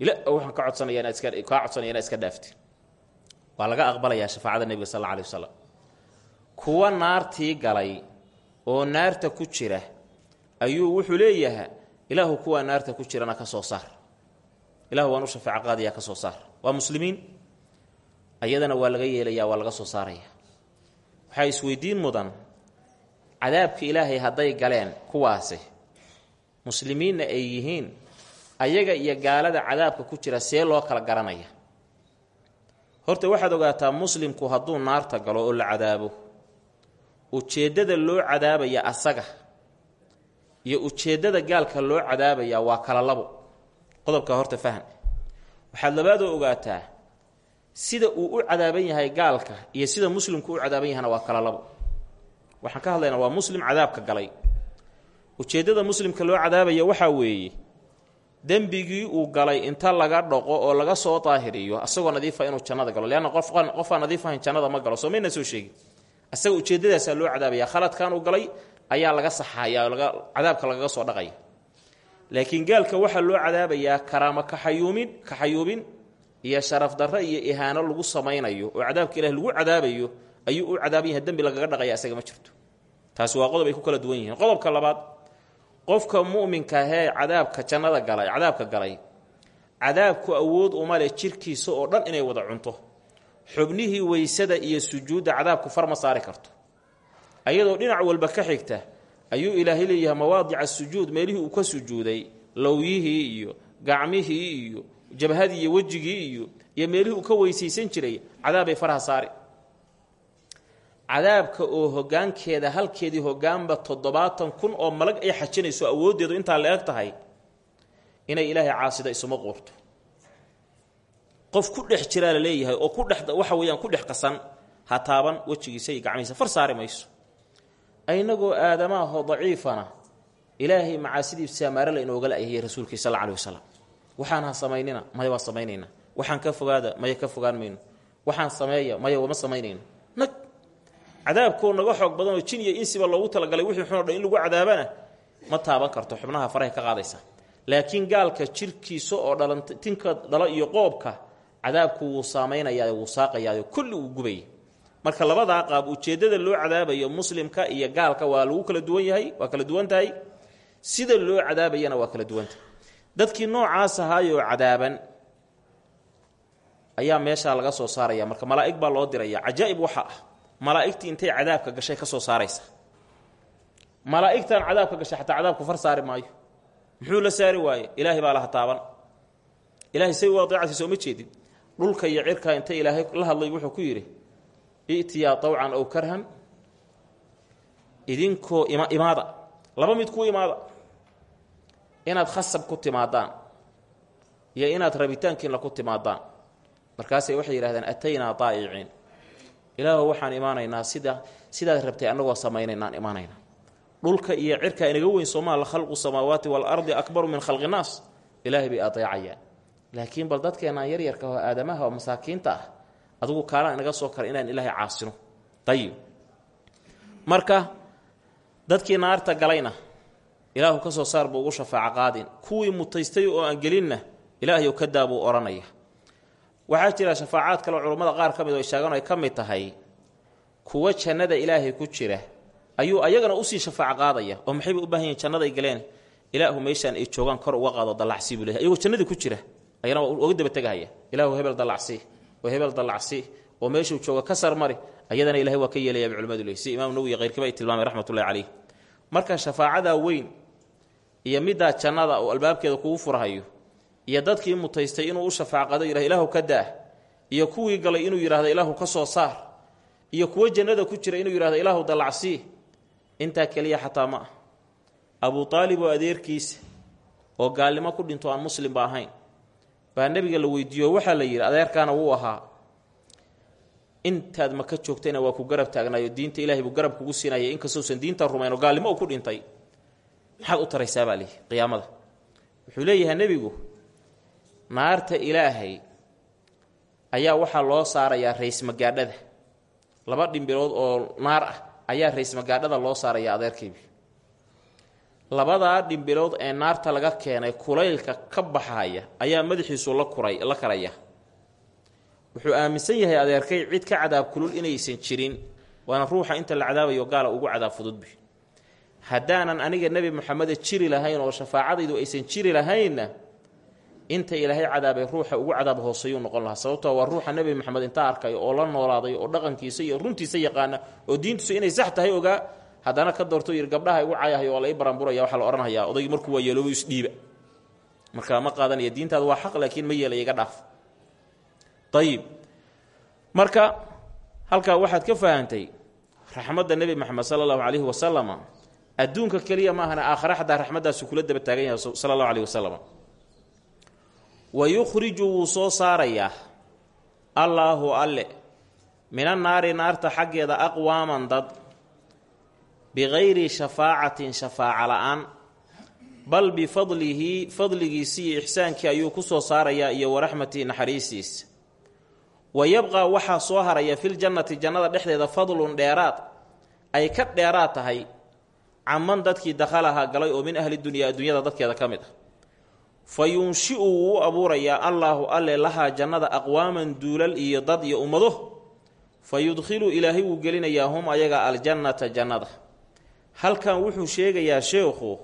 ilaahu waxaan ka codsanaya inaad iska kaa codsanaya iska dhaaftid waa laga aqbalayaa shafaacada nebiga sal alla alay kuwa naartii galay oo naarta ku jira ayuu wuxuu leeyahay ilaahu kuwaa naarta ku jirana ka soo saar. Ilahu waan u shafaaco ka soo saar. Waa muslimiin ayadana waa laga yeelayaa waa laga soo saaraya. Waxaa isweydiin mudan cadaabka ilaahay hadday galeen kuwaasi muslimiinna ay yihiin ayaga iyo gaalada cadaabka ku jira see loo kala garanaya. Horta waxaad ogaataa muslimku hadduu naarta galo oo la cadaabo ujeeddada loo cadaabaya asaga iyo ujeeddada gaalka loo cadaabayaa waa kala labo. Qodobka horta fahan waxaad labaadoo ogaataa sida uu u cadaaban yahay gaalka iyo sida muslimku u cadaaban yahayna waa kala labo. Waxaan ka hadlaynaa waa muslim cadaabka galay. Ujeeddada muslimka loo cadaabaya waxaa weeye dembigii uu galay inta laga dhaqo oo laga soo daahiriyo asagoo nadiifa inuu jannada galo. Leanna qofan qofaan nadiif ahayn jannada ma galo. Soo mayna soo sheegin? Asaga ujeeddadaasaa loo cadaabaya. Khaladkan uu galay ayaa laga saxaya laga cadaabka lagaga soo dhaqaya. Laakiin gaalka waxaa loo cadaabayaa karaamo kaxayuumin kaxayuubin iyo sharaf darro iyo ihaano lagu samaynayo oo cadaabka ilahi lagu cadaabayo ayuu u cadaaban yahay dembi lagaga dhaqaya asaga ma jirto. Taasi waa qodob ay ku kala duwan yihiin. Qodobka labaad qofka mu'minka ahee cadaabka jannada galay cadaabka galay cadaabku awood uma leh jirkiisa oo dhan inay wada cunto. Xubnihii weysada iyo sujuudda cadaabku far ma saari karto. Ayadoo dhinac walba ka xigta ayuu ilaahay leeyahay mawaadica sujuud meelihii uu ka sujuuday lowyihii iyo gacmihii iyo jabhadii iyo wejigii iyo iyo meelihii uu ka weysaysan jiray cadaabay faraha saari. Cadaabka oo hoggaankeeda halkeedii hoggaanba toddobaatan kun oo malag ay xajinayso awooddeedu intaa la eg tahay inay ilaahay caasida isuma quurto. Qof ku dhex jiraa la leeyahay oo ku dhex waxa weeyaan ku dhex qasan ha taaban wejigiisa iyo gacmihiisa far saari mayso. Inagoo aadamaahoo daciifana ilaahay macaasidiisa maare la inooga la-yahay rasuulkii sal alla alih waxaan samaynina maya waa samaynaynaa waxaan ka fogaada maya ka fogaan mayno waxaan sameeya maya wama samaynayno nag cadaabkoo naga xoog badanoo jin iyo insiba loogu talagalay wixii xunoo dhan lagu cadaabana ma taaban karto xubnaha farahay ka qaadaysa. Laakiin gaalka jirkiisa oo dhalantinka dhala iyo qoobka cadaabku wuu saamaynayaa wuu saaqayaa kulli uu gubaya marka labadaa qaab ujeeddada loo cadaabayo muslimka iyo gaalka waa lagu kala duwan yahay waa kala duwan tahay. Sida loo cadaabayana waa kala duwantahay dadkii noocaas ahaayoo cadaaban. Ayaa meeshaa laga soo saaraya. Marka malaa'ig baa loo diraya. Cajaa'ib waxa ah. Malaa'igtii intay cadaabka gashay ka soo saaraysa. Malaa'igtan cadaabka gashay xataa cadaabku far saari maayo. Muxuu la saari waaye? Ilaahay baa laha taaban. Ilaahay say u adeecaysa sooma jeedin. Dhulka iyo cirka inta ilaahay la hadlay wuxuu ku yidhi i'tiyaa tawcan ow karhan idinkoo ima imaada. Laba mid ku imaada inaad khasab ku timaadaan iyo inaad rabitaankiinla ku timaadaan. Markaasay waxay yidhahdeen ataynaa daa'iciin ilaahu waxaan imaanaynaa sida sidaad rabtay annagoo samaynaynaan imaanaynaa dhulka iyo cirka inaga weyn soomaa la khalqu samaawaati waalardi akbaru min khalqi naas. Ilaahay bay adeecayaan. Laakiin bal dadkeenaan yaryarka oo aadamaha oo masaakiinta ah adugu kaalaan inaga soo kara inaan ilaahay caasino. Ayib marka dadkii naarta galayna ilaahu ka soo saar buu ugu shafaaco qaadin. Kuwii mutaystay oo aan gelinna ilaahayu ka daa buu waxaa jira shafaacaad kaleo culammada qaar ka mid oo sheegan ay ka mid tahay kuwa jannada ilaahay ku jira ayuu ayagana u sii shafaaco qaadaya oo maxayba u baahan yihiin jannada ay galeen? Ilaahu meeshaan ay joogaan kor uga qaado dallacsi buu lehay ayagoo jannadii ku jira ayana oga daba tegahaya. Ilaahu hebel dallacsi oo hebel dallacsi oo meeshuu jooga ka sarmari ayadana ilahay waa ka yeelaya bay culimadu lehy si imaam nawowi qayrkiiba ay tilmaamay raxmatullahi caleyh marka shafaacadaa weyn iyo middaa jannada oo albaabkeeda kugu furhayo iyo dadkii mutaystay inuu u shafaaqado yidhah ilaahu ka daah iyo kuwii galay inuu yidhahdo ilaahu ka soo saar iyo kuwo jannada ku jira inuu yidhahdo ilaahu dallacsii intaa keliya xataa ma ah abuu aalib oo adeerkiisa oo gaalnimo ku dhinto aan muslimba ahayn baa nebiga la weydiiyo waxaa la yidhi adeerkaana wuu ahaa intaad maka joogtayna waa ku garab taagnaayo diinta ilahay buu garab kugu siinaya inkastousan diinta rumayn oo gaalnimo uu ku dhintay maxaad u taraysaa baa lihi qiyaamada. Wuxuu leeyahay nebigu naarta ilaahay ayaa waxaa loo saarayaa raysmagaadhada laba dhimbilood oo naar ah ayaa raysmagaadhada loo saaraya adeerkaybi labadaa dhimbilood ee naarta laga keenay kulaylka ka baxaya ayaa madaxiisu la kuray la karaya. Wuxuu aaminsan yahay adeerkay cid ka cadaab kulul inaysan jirin waana ruuxa inta la cadaabayo gaala ugu cadaab fududbi haddaanan aniga nebi moxamede jiri lahayn oo shafaacadaydu aysan jiri lahaynna inta ilaahay cadaabay ruuxa ugu cadaab hooseyuu noqon lahaa. Sababtoo waa ruuxa nebi moxamed inta arkay oo la noolaaday oo dhaqankiisa iyo runtiisa yaqaana oo diintiisu inay sax tahay ogaa haddana ka doorto yidhi gabdhaha igu cayahay waa la ii baranburaya waxaa la odhanayaa. Odaygii markuu waa yeeloobo isdhiiba marka ma qaadanaya diintaadu waa xaq laakiin ma yeelaya iga dhaaf. Ayib marka halkaa waxaad ka fahantay raxmadda nebi moxamed sala allahu calayhi wasalama adduunka keliya maahana aakhare xataa raxmaddaasu kula daba taagan yahay sala allahu calayhi wasalam wa yukhriju wuu soo saarayaa allaahu alle mina naari naarta xaggeeda aqwaaman dad bikayri shafaacatin shafaaca la'aan bal bifadlihi fadligiisi iyo ixsaankii ayuu ku soo saarayaa iyo waraxmatihi naxariistiisa wa yabqaa waxaa soo haraya filjannati jannada dhexdeeda fadlun dheeraad ay ka dheeraad tahay caman dadkii dakhalaha galay oo min ahli dunyaa adduunyada dadkeeda ka mid ah. Fa yunshiu wuu u abuurayaa allaahu alle lahaa jannada aqwaaman duulal iyo dad iyo ummado. Fa yudkhilu ilaahay wuu gelinayaa hum ayaga aljannata jannada. Halkan wuxuu sheegayaa sheekhu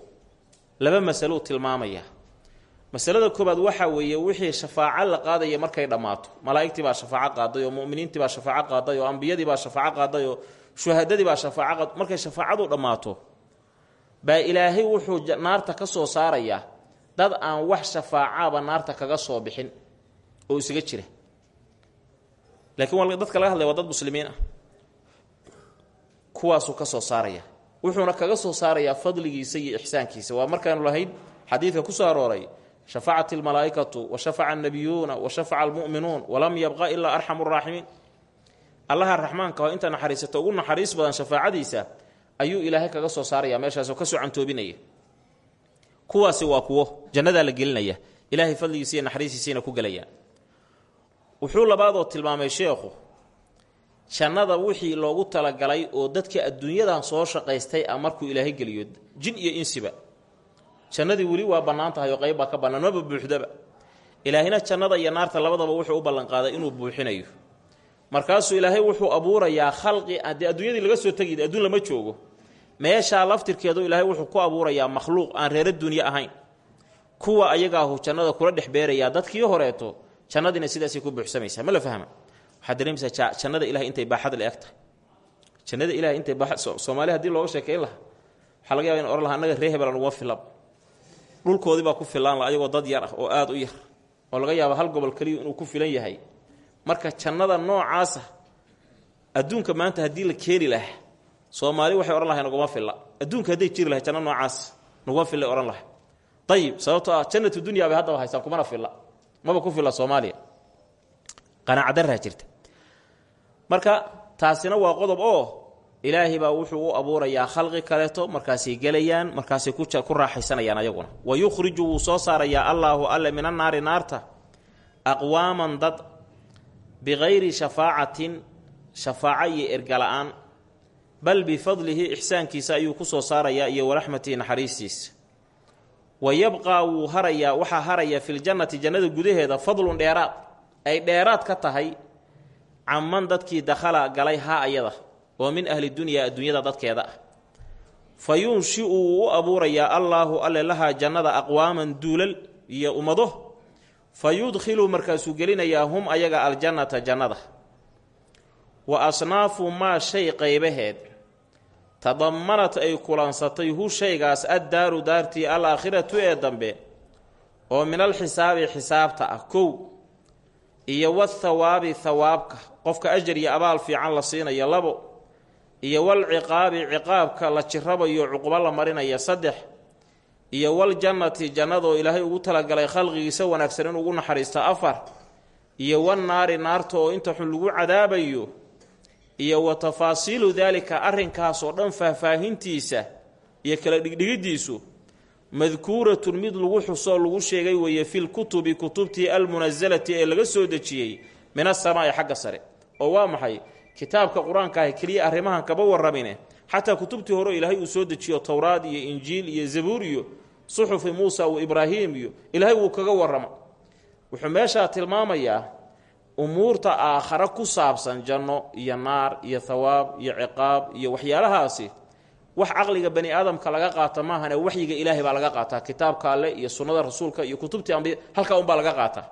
laba masalou tilmaamayaa masalada koobaad waxaa weeye wixii shafaaco la qaadaya markay dhammaato. Malaa'igtii baa shafaaco qaaday oo mu'miniintii baa shafaaco qaaday oo ambiyadii baa shafaaco qaaday oo shuhadadii baa shafaaco qaad markay shafaacadu dhammaato baa ilaahay wuxuu naarta ka soo saarayaa dad aan wax shafaacaaba naarta kaga soo bixin oo isaga jira. Laakiin dadka laga hadlaya waa dad muslimiin ah. Kuwaasuu ka soo saaraya. Wuxuuna kaga soo saarayaa fadligiisa iyo ixsaankiisa. Waa markaanu lahayd xadiidka ku soo arooray shafacat almalaa'ikatu wa shafaca annabiyuuna wa shafaca almu'minuun walam yabqa ilaa arxamu raaximiin allaha raxmaanka oo inta naxariisata ugu naxariis badan shafaacadiisa ayuu ilaahay kaga soo saaraya meeshaasoo ka soo cantoobinaya. Kuwaasi waa kuwo jannadaa la gelinaya. Ilaahay fadligiisa iyo naxariistiisiina ku gelayaan wuxuu labaadoo tilmaamay sheekhu jannada wixii loogu talagalay oo dadka adduunyadan soo shaqaystay ah markuu ilaahay geliyo jin iyo insiba. Jannadii weli waa bannaan tahay oo qayb baa ka bannaan maba buuxdaba. Ilaahina jannada iyo naarta labadaba wuxuu u ballanqaaday inuu buuxinayo. Markaasuu ilaahay wuxuu abuurayaa khalqi dee adduunyadii laga soo tegi adduun lama joogo meeshaa laftirkeedu ilaahay wuxuu ku abuurayaa makhluuq aan reero dunye ahayn. Kuwa ayagaahu jannada kula dhex beerayaa dadkii horeeto jannadiina sidaasay ku buuxsamaysaa. Ma la fahma? Waxaad jannada ilahay intay baaxad la jannada ilahay intay baaxad soomaali haddii looga sheekayn lahaa waxaa in ohan laha annaga ree hebel anuguma filab. Dhulkoodii baa ku filaan la ayagoo dad yar ah oo aada u yar oo laga yaabo hal gobol keliya inuu ku filan yahay. Marka jannada noocaasa adduunka maanta haddii la keeni lahaa soomaali waxay odhan lahay naguma filla. Adduunka hadday jiri lahay janno noocaas naguma fillay odhan lahay ayib sababtoo ah jannatu dunya bay haddaba haysaan kumana filla. Maba ku filla soomaaliya. Qanaacadarraa jirta. Marka taasina waa qodob oo ilaahay baa wuxuu u abuurayaa khalqi kaleeto markaasay gelayaan markaasay ku raaxaysanayaan ayaguna. Wa yukhriju wuu soo saarayaa allaahu alle min annaari naarta aqwaaman dad bikayri shafaacatin shafaaco iyo ergala-aan bal bifadlihi ixsaankiisa ayuu ku soo saarayaa iyo waraxmatihi naxariistiisa wa yabqaa wuu harayaa waxaa haraya filjannati jannada gudaheeda fadlun dheeraad. Ay dheeraad ka tahay caman dadkii dakhala galay haa ayada oo min ahli dunyaa adduunyada dadkeeda ah. Fa yunshi uu u abuurayaa allaahu alle lahaa jannada aqwaaman duulal iyo ummado fa yudkhilu markaasuu gelinayaa hum ayaga aljannata jannada. Wa asnaafu maa shay qaybaheed tadamanat ay kulansatay hu shaygaas addaaru daartii al aakhiratu ee dambe oo min alxisaabi xisaabta ah kow iyo wathawaabi thawaabka qofka ajar iyo abaal fiican la siinayo labo iyo walciqaabi ciqaabka la jirabayo cuqubo la marinaya saddex iyo waljannati jannadoo ilaahay ugu talagalay khalqigiisa wanaagsan in ugu naxariista afar iyo wannaari naarta oo inta xun lagu cadaabayo iyo wa tafaasiilu daalika arrinkaasoo dhan faahfaahintiisa iyo kala dhigdhigiddiisu madkuuratun mid lagu xusoo lagu sheegay weeye filkutubi kutubtii almunasalati ee laga soo dejiyey min asamaa'i xagga sare oo waa maxay? Kitaabka qur'aanka ah keliya arrimahan kaba warramine. Xataa kutubtii hore ilaahay uu soo dejiyo towraad iyo injiil iyo zabuur iyo suxufi muusa wa ibraahiim iyo ilaahay wuu kaga warramo wuxuu meeshaa tilmaamayaa umuurta aakhare ku saabsan janno iyo naar iyo thawaab iyo ciqaab iyo waxyaalahaasi wax caqliga bani aadamka laga qaata maahane waxyiga ilaahay baa laga qaataa. Kitaabka alle iyo sunnada rasuulka iyo kutubtii ambiya halkaa unbaa laga qaataa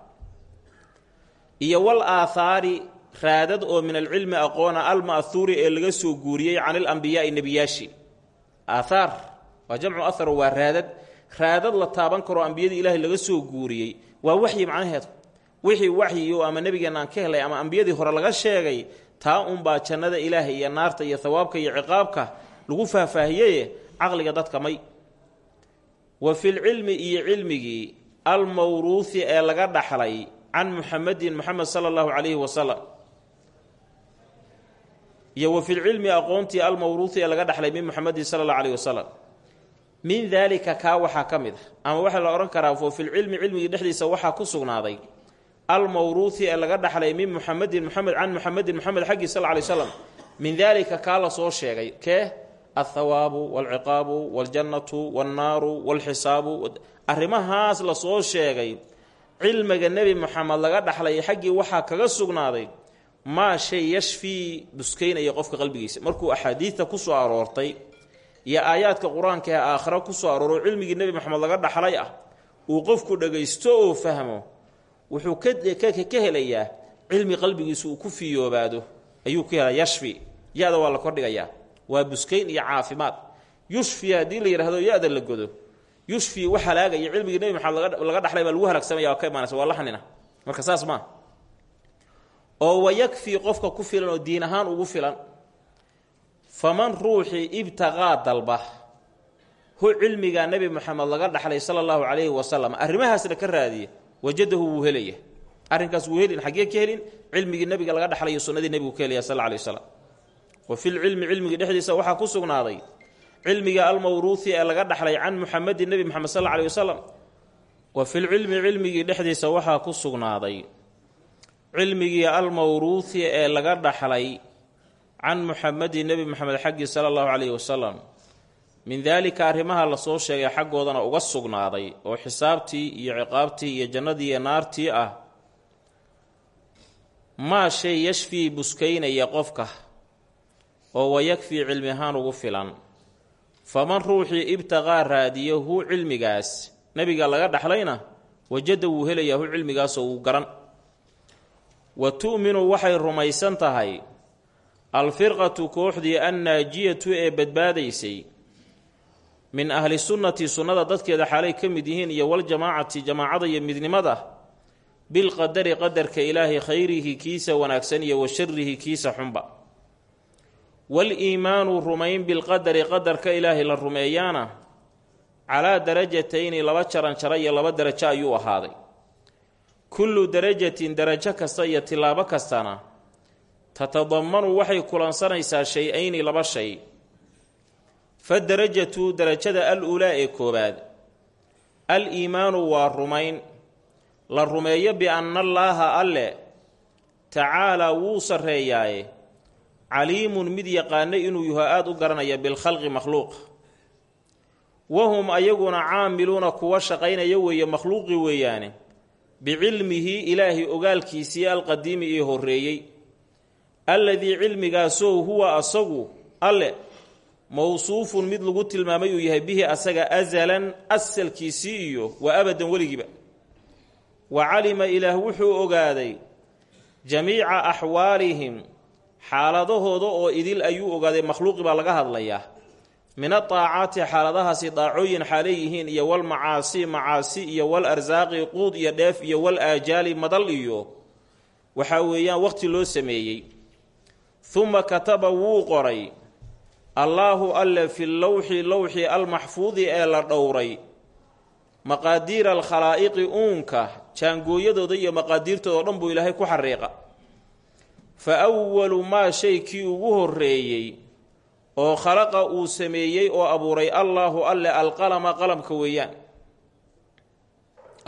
iyo wal aathaari raadad oo min alcilmi aqoona alma'huuri ee laga soo guuriyey can ilambiyaai nebiyaashi. Aathaar waa jamcu ahar waa raadad. Raadad la taaban karo ambiyadii ilaahay laga soo guuriyey. Waa waxyi macnaheedu wixii waxyiyo ama nebigeenna aan ka helay ama ambiyadii hore laga sheegay taa unbaa jannada ilaahay iyo naarta iyo thawaabka iyo ciqaabka lagu faahfaahiyeye caqliga dadka may. Wa filcilmi iyo cilmigii almawruuhi ee laga dhaxlay can muxamedin moxamed sala allahu calayhi wasalam iyo wa filcilmi aqoontii almawruuhi ee laga dhaxlay min muxamedin sala allahu calayhi wasalam min daalika kaa waxaa ka mid ah ama waxaa la odhan karaa wa filcilmi cilmigii dhexdiisa waxaa ku sugnaaday almawruuhi ee laga dhaxlay min muxamedin moxamed can muxamedin moxamed xaggii sal ly slam min daalika kaa la soo sheegay kee althawaabu walciqaabu waljannatu wannaaru walxisaabu arrimahaas la soo sheegay cilmiga nebi moxamed laga dhaxlay xaggii waxaa kaga sugnaaday maa shay yashfii buskaynaya qofka qalbigiisa. Markuu axaadiidta ku soo aroortay iyo aayaadka qur'aanka ee aakhiro ku soo arooro cilmigii nebi moxamed laga dhaxlay ah uu qofku dhagaysto oo fahmo wuxuu ka helayaa cilmi qalbigiisu uu ku fiyoobaado. Ayuu ka helaa yashfi. Ya-da waa la kordhigayaa waa buskayn iyo caafimaad. Yushfi haddii la yidhahdo ya-da la godo. Yushfi wax halaagaya. Cilmigii nebi maxamed laga dhaxlay baa lagu halaagsamaya waa ka imaanaysa waa la xanina. Marka saas maa oo wayakfii qofka ku filan oo diin ahaan ugu filan. Faman ruuxii ibtaqaa dalba hu cilmigaa nebi moxamed laga dhaxlay sala allahu calayhi wasalam arrimahaasna ka raadiya wajadahu wuu helaya. Arrinkaas wuu helin xaggee ka helin cilmigii nebiga laga dhaxlayo sunnadii nebigu ka helaya sal alay waslam wa filcilmi cilmigii dhexdiisa waxaa ku sugnaaday. Cilmiga almawruuhi ee laga dhaxlay can muxamedin nebi moxamed sal alay wasalam wa filcilmi cilmigii dhexdiisa waxaa ku sugnaaday. Cilmigii almawruuhi ee laga dhaxlay can muxamedin nebi moxamed xaggii sala allahu calayhi wasalam min daalika arrimaha la soo sheegay xaggoodana uga sugnaaday oo xisaabtii iyo ciqaabtii iyo jannadii iyo naartii ah maa shay yashfii buskaynaya qofka oo wayakfii cilmi ahaan ugu filan. Faman ruuxii ibtaqaa raadiyo hu cilmigaas nebiga laga dhaxlayna wajada wuu helayaa hu cilmigaasoo uu garan. Wa tu'minu waxay rumaysan tahay alfirqatu kooxdii annaajiyatu ee badbaadaysay min ahli sunnati sunnada dadkeeda xaalay ka mid yihiin iyo waljamaacati jamaacada iyo midnimada bilqadari qadarka ilaahay khayrihi kiisa wanaagsan iyo wa sharihi kiisa xunba. Wal-iimaanu rumayn bilqadari qadarka ilaahay la rumeeyaana calaa darajatayni laba jaranjaro iyo laba darajo ayuu ahaaday. Kullu darajatin darajo kasta iyo tilaabo kastana tatadamanu waxay kulansanaysaa shay-ayni laba shay fa darajatu darajada al ulaa ee koowaad al iimaanu waa rumayn la rumeeyo bianna allaaha alle tacaalaa wuu sarreeyaaye caliimun mid yaqaano inuu yaho aada u garanaya bilkhalqi makhluuqa wahum ayaguna caamiluuna kuwa shaqaynaya weeye makhluuqi weeyaane bicilmihi ilaahay ogaalkiisii alqadiimi ee horreeyey alladii cilmigaasoo huwa asagu alle mowsuufun mid lagu tilmaamay uu yahay bihi asaga asalan asalkiisii iyo wa abadan weligiiba. Wa calima ilaah wuxuu ogaaday jamiica axwaalihim xaaladahooda oo idil ayuu ogaaday makhluuqi baa laga hadlayaa. Min adaacaati xaaladahaasi daacooyin xaalay yihiin iyo wal macaasi iyo wal arsaaqi quud iyo dheef iyo wal aajaali madal iyo waxaa weeyaan waqhti loo sameeyey. Uma kataba wuu qoray allaahu alle fi lowxi lowxi almaxfuudi ee la dhowray. Maqaadiira alkhalaa'iqi uunka jaangooyadooda iyo maqaadiirtooda o dhan buu ilaahay ku xariiqa. Fa awalu maa shay kii ugu horreeyey oo khalaqa uu sameeyey oo abuuray allaahu alle alqalama qalamka weeyaan.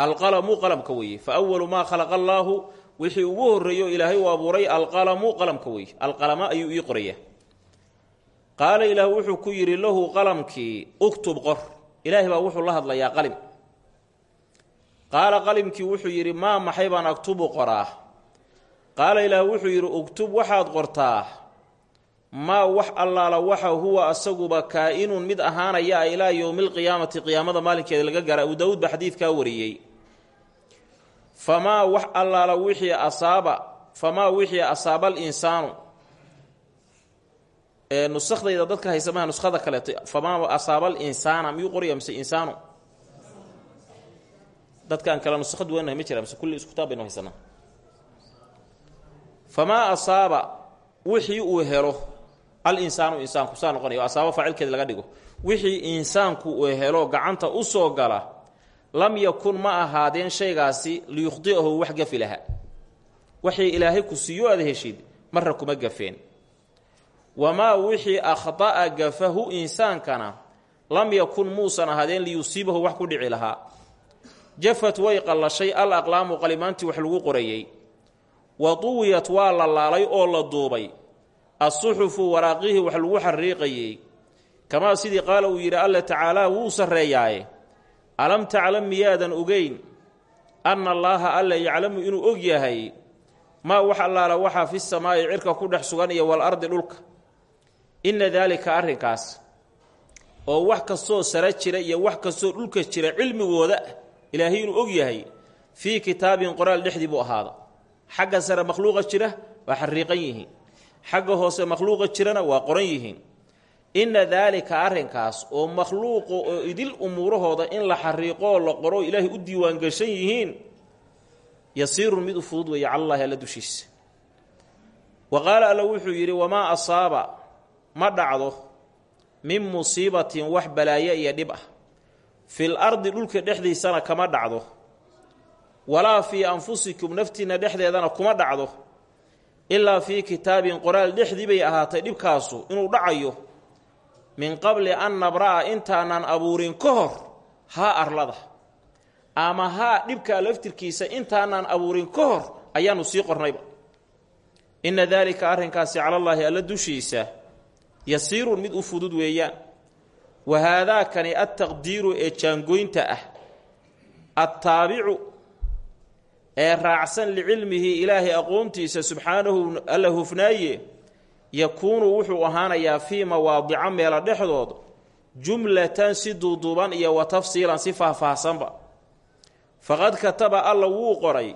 Alqalamu qalamka weeye. Fa awalu maa khalaqa allaahu wixii ugu horreeyey oo ilaahay uu abuuray alqalamu qalamka weeye. Alqalama ayuu ii qoraya qaala ilaah wuxuu ku yidhi lahu qalamkii uktub qor. Ilaahay baa wuxuu la hadlayaa qalim. Qaala qalimkii wuxuu yidhi maa maxay baan aktubu qoraa? Qaala ilaah wuxuu yidhi uktub waxaad qortaa. Maa wax allaala waxa huwa asaguba kaa-inun mid ahaanaya a ilaa yowmilqiyaamati qiyaamada maalinkeeda laga gaara abu daawuud baa xadiidkaa wariyey. Famaa wax allaala wixii asaaba famaa wixii asaaba alinsaanu ee nusakhdayda dadka haysamaha nuskhada kaleeto famaa asaaba alinsaana miyuu qoraya mise insaanu? Dadkaan kale nuskhad wanahay ma jira mise kulli iskutaab baynu haysanaa? Famaa asaaba wixii uu helo alinsaanu insaanku saa noqonaya asaaba faacilkeeda laga dhigo. Wixii insaanku uu helo gacanta u soo gala lam yakun ma ahaadeen shaygaasi liyukhdi'ahu wax gafi laha waxay ilaahay ku siiyo aada heshid marra kuma gafeen wamaa wixii akhda'a gafahu insaankana lam yakun muusan ahaadeen liyusiibahu wax ku dhici lahaa jafat way qallashay al aqlaamu qalimaantii wax lagu qorayey wa tuwiyat waa la laalay oo la duubay asuxufu waraaqihii wax lagu xariiqayey kamaa sidii qaala uu yidhi alla tacaalaa wuu sarreeyaaye alam taclam miyaadan ogeyn anna allaaha alla yaclamu inuu og yahay maa wax allaala waxaa fi cirka ku dhex sugan iyo wal ardi dhulka inna daalika arrinkaas oo wax kastoo sare jira iyo wax kastoo dhulka jira cilmigooda ilaahay inuu og yahay fii kitaabin qoraal dhexdii buu ahaada xagga sare makhluuqa jira waa xariiqan yihiin. Xagga hoose makhluuqa jirana waa qoran yihiin. Inna daalika arrinkaas oo makhluuqa oo idil umuurahooda in la xariiqoo la qoro ilaahay u diiwaangashan yihiin yasiirun mid u fudud weeye calallaahi alla dushiisa. Wa qaala alla wuxuu yidhi wamaa asaaba ma dhacdo min musiibatin wax balaayo iyo dhib ah. Fil ardi dhulka dhexdiisana kama dhacdo. Walaa fii anfusikum naftiinna dhexdeedana kuma dhacdo. Ilaa fii kitaabin qoraal dhexdii bay ahaatay dhibkaasu inuu dhacayo. Min qabli an nabra'a intaanan abuurin ka hor haa arlada. Ama haa dhibkaa laftirkiisa intaanan abuurin ka hor ayaanu sii qornayba. Inna daalika arrinkaasi calallaahi alla dushiisa yasiirun mid u fudud weeyaan wa haadaakani adtaqdiiru ee jaangoynta ah. Attaabicu ee raacsan licilmihi ilaahay aqoontiisa subxaanahu alla hufnaaye yakuunu wuxuu ahaanayaa fii mawaadica meela dhexdood jumlatan si duuduuban iyo wa tafsiilan si faahfaahsanba. Faqad kataba alla wuu qoray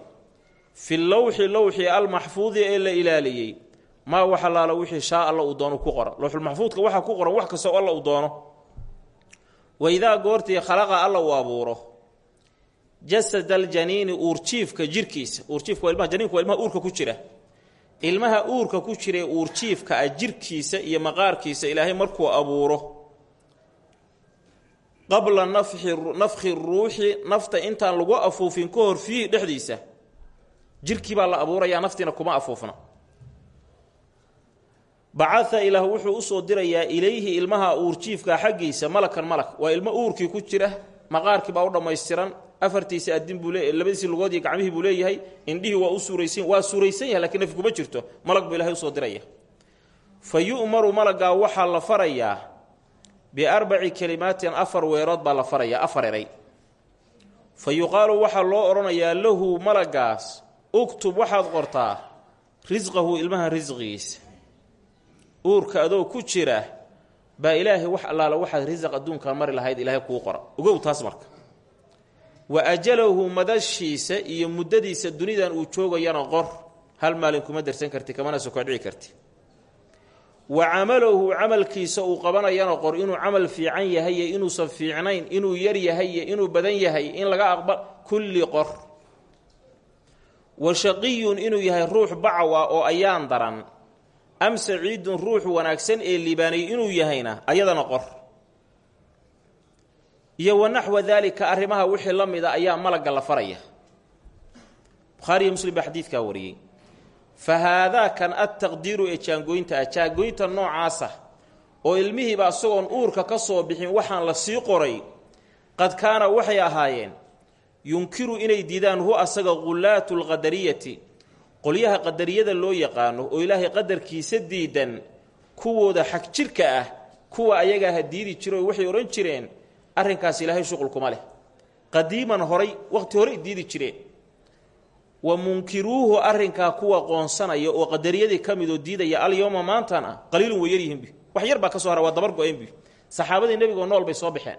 fi lowxi lowxi almaxfuudi ee la ilaaliyey maa wax allaala wixii shaa alla uu doono ku qoran lowxulmaxfuudka waxaa ku qoran wax kastoo alla uu doono. Waidaa goortii khalaqa alla uu abuuro. Jasad aljaniini uurjiifka jirkiisa. Uurjiifka waa ilmaha janiinka ilmaha uurka ku jira. Ilmaha uurka ku jirae uurjiifka ah jirkiisa iyo maqaarkiisa ilaahay markuu abuuro. Qabla nafkhi ruuxi nafta intaan lagu afuufin ka hor fiihi dhexdiisa. Jirkii la abuurayaa naftiina kuma afuufna bacaa ilaah wuxuu u soo dirayaa ilayhi ilmaha uurjiifka xaggiisa malakan malak. Waa ilmo uurkii ku jira maqaarkii baa u dhammaystiran. Afartiisa adin buu labadiisii lugood iyo gacmihii buu leeyahay. Indhihii waa u suuraysan waa suuraysan yahay lakiin nafki kuma jirto. Malag buu ilahay u soo diraya. Fa yu'maru malaggaa waxaa la farayaa biarbaci kelimaatin afar weerood baa la farayaa afar eray. Fa yuqaalu waxaa loo odhanayaa lahu malagaas uktub waxaad qortaa risqahu ilmaha risqigiisa uurka adoo ku jira baa ilaahay wax allaala waxaad risaq adduunkaa mari lahayd ilaahay kuu qora. Ogow taas marka. Wa ajalahu madashiisa iyo muddadiisa dunidan uu joogayana qor. Hal maalin kuma darsan karti kamana soko dhici karti. Wa camalahu camalkiisa uu qabanayana qor inuu camal fiican yahay iyo inuusan fiicnayn inuu yar yahay iyo inuu badan yahay in laga aqbal kulli qor. Wa shaqiyun inuu yahay ruux bacaw ah oo ayaan daran am saciidun ruux wanaagsan ee liibaanay inuu yahayna? Ayadana qor. Iyo wa naxwa daalika arrimaha wixii la mida ayaa malagga la faraya. Bukhaari muslim baa xadiidkaa wariyey. Fa haadaa kan adtaqdiiru ee jaangooynta ah jaangooynta noocaasa oo ilmihiiba isagoon uurka ka soo bixin waxaan la sii qoray qad kaana waxay ahaayeen yunkiru inay diidaan hu asaga qulaatu lqadariyati qolyaha qadariyada loo yaqaano oo ilaahay qadarkiisa diidan kuwooda xag jirka ah kuwa ayagaaha diidi jiro waxay odhan jireen arrinkaas ilaahay shuqulkuma leh. Qadiiman horay waqti horay diidi jireen. Wa munkiruuhu arrinkaa kuwa qoonsanaya oo qadariyadii ka midoo diidaya alyowma maantan ah qaliilun way yaryihiinbi wax yar baa ka soo hara waa dabar go-eenbi saxaabadii nebigoo nool bay soo baxeen.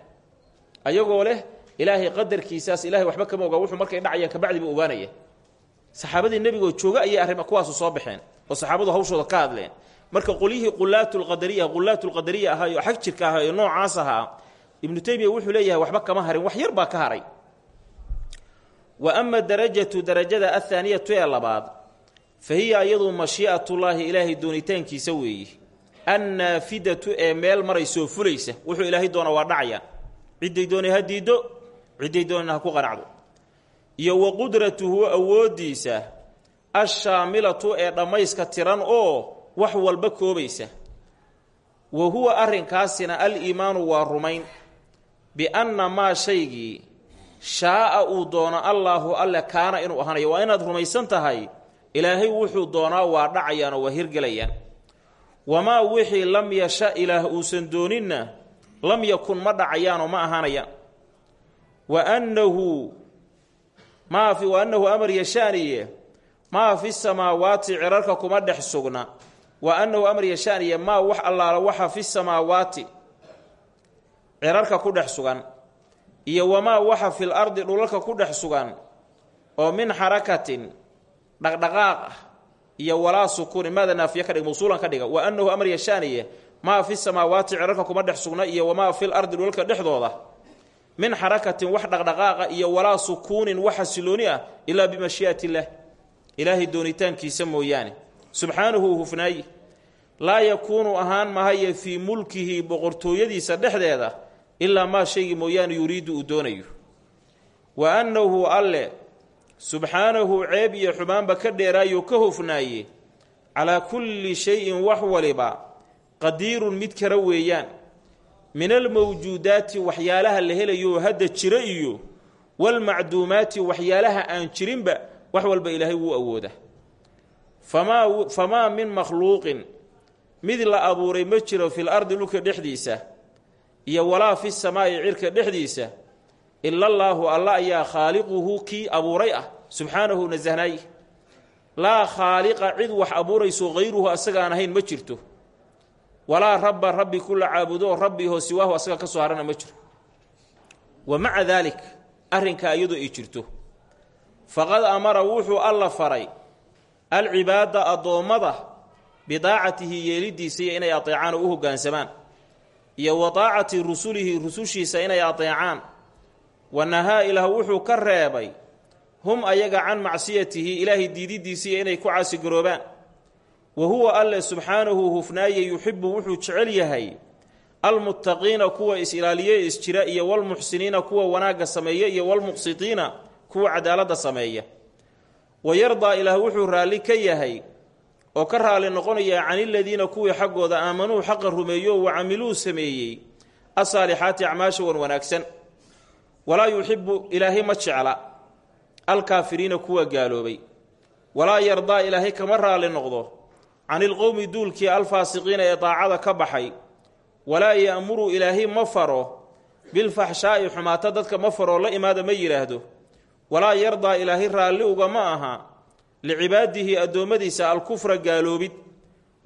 Ayagoo leh ilaahay qadarkiisaas ilahay waxba kama ogaa wuxuu markay dhacayaan kabacdi buu ogaanaya saxaabadii nebigoo jooga ayay arrim kuwaasu soo baxeen oo saxaabadu hawshooda ka hadleen. Marka qolyihii qulaatulqadariya qulaatulqadariya ahaa oo xag jirka ahaa oo noocaas ahaa ibnu teymiya wuxuu leeyahay waxba kama harin wax yar baa ka haray. Wa ama darajatu darajada athaaniyatu ee labaad fa hiya iyadu mashii'atullaahi ilaahay doonitaankiisa weeye annaafidatu ee meel maraysoo fulaysa wuxuu ilaahay doona waa dhacaya. Cidday doonay ha diiddo cidday doonayna ha ku qanacdo iyo wa qudratuhu awooddiisa ashaamilatu ee dhammayska tiran oo wax walba koobaysa. Wa huwa arrinkaasina al-iimaanu waa rumayn bianna maa shaygii shaaa uu doono allaahu alle kaana inuu ahanayo. Waa inaad rumaysan tahay ilaahay wuxuu doonaa waa dhacayaan oo waa hirgelayaan. Wamaa wixii lam yasha ilaah uusan dooninna lam yakun ma dhacayaanoo ma ahaanayaan wa annahu maa fi wa annahu amar yashaaniye maa fi samaawaati cirarka kuma dhex sugna. Wa annahu amar yashaaniye maa wax allaala waxa fi samaawaati cirarka ku dhex sugan. Iyo wamaa waxa fil ardi dhulalka ku dhex sugan. Oo min xarakatin dhaqdhaqaaq ah. Iyo walaa sukuuni maada naafiya ka dhig mawsuulan ka dhiga. Wa annahu amar yashaaniye maa fi samaawaati cirarka kuma dhex sugna. Iyo wamaa fil ardi dhulalka dhexdooda min xarakatin wax dhaqdhaqaaqa iyo walaa sukuunin wax xasilooni ah ilaa bimashii'ati illaah. Ilaahay doonitaankiisa mooyaane. Subxaanuhu hufnaayi laa yakuunu ahaan mahaye fii mulkihi boqortooyadiisa dhexdeeda ilaa maa shaygii mooyaane yuriidu uu doonayo. Wa annahu alle subxaanahu ceeb iyo xumaanba ka dheeraayoo ka hofnaaye calaa kulli shayin wax waliba qadiirun mid kara weeyaan min almawjuudaati waxyaalaha la helayooo hadda jira iyo walmacduumaati waxyaalaha aan jirinba wax walba ilaahay wuu awooda. Famaa famaa min makhluuqin. Mid la abuuray ma jiro fil ardi dhulka dhexdiisa iyo walaa fi samaa'i cirka dhexdiisa ila allaahu alla ayaa khaaliquhu kii abuuray ah subxaanahu nasahnaayi laa khaaliqa cid wax abuurayso hayruhu asagaan ahayn ma jirto walaa rabba rabbi kula caabudo rabbiho siwaahu asaga ka soo harana ma jiro. Wa maca daalik arrinkaa iyadoo ay jirto. Faqad amara wuxuu alla faray alcibaada addoommada bidaacatihi yeelidiisa iyo inay ateecaan oo u hoggaansamaan iyo wa daacati rusulihi rusushiisa inay ateecaan. Wa nahaa ilaah wuxuu ka reebay hum ayaga can macsiyatihi ilaahay diididiisiiyo inay ku caasigaroobaan wa huwa alle subxaanahu hufnaaye yuxibu wuxuu jecel yahay almuttaqiina kuwa is-ilaaliye is-jira iyo walmuxsiniina kuwa wanaagga sameeya iyo walmuqsitiina kuwa cadaaladda sameeya wa yardaa ilaah wuxuu raalli ka yahay oo ka raalli noqonayaa caniladiina kuwii xaggooda aamanuu xaqa rumeeyo wa camiluu sameeyey asaalixaati acmaasha wan wanaagsan. Walaa yuxibu ilaahay ma jecla alkaafiriina kuwa gaaloobay. Walaa yardaa ilaahay kama raalli noqdo canilqowmi duulkii alfaasiqiina ee daacada ka baxay walaa ya'muru ilaahay ma faro bilfaxshaa'i xumaata dadka ma faroo la imaada ma yidhaahdo walaa yardaa ilaahay raalli ugama aha licibaadihi addoommadiisa alkufra gaaloobid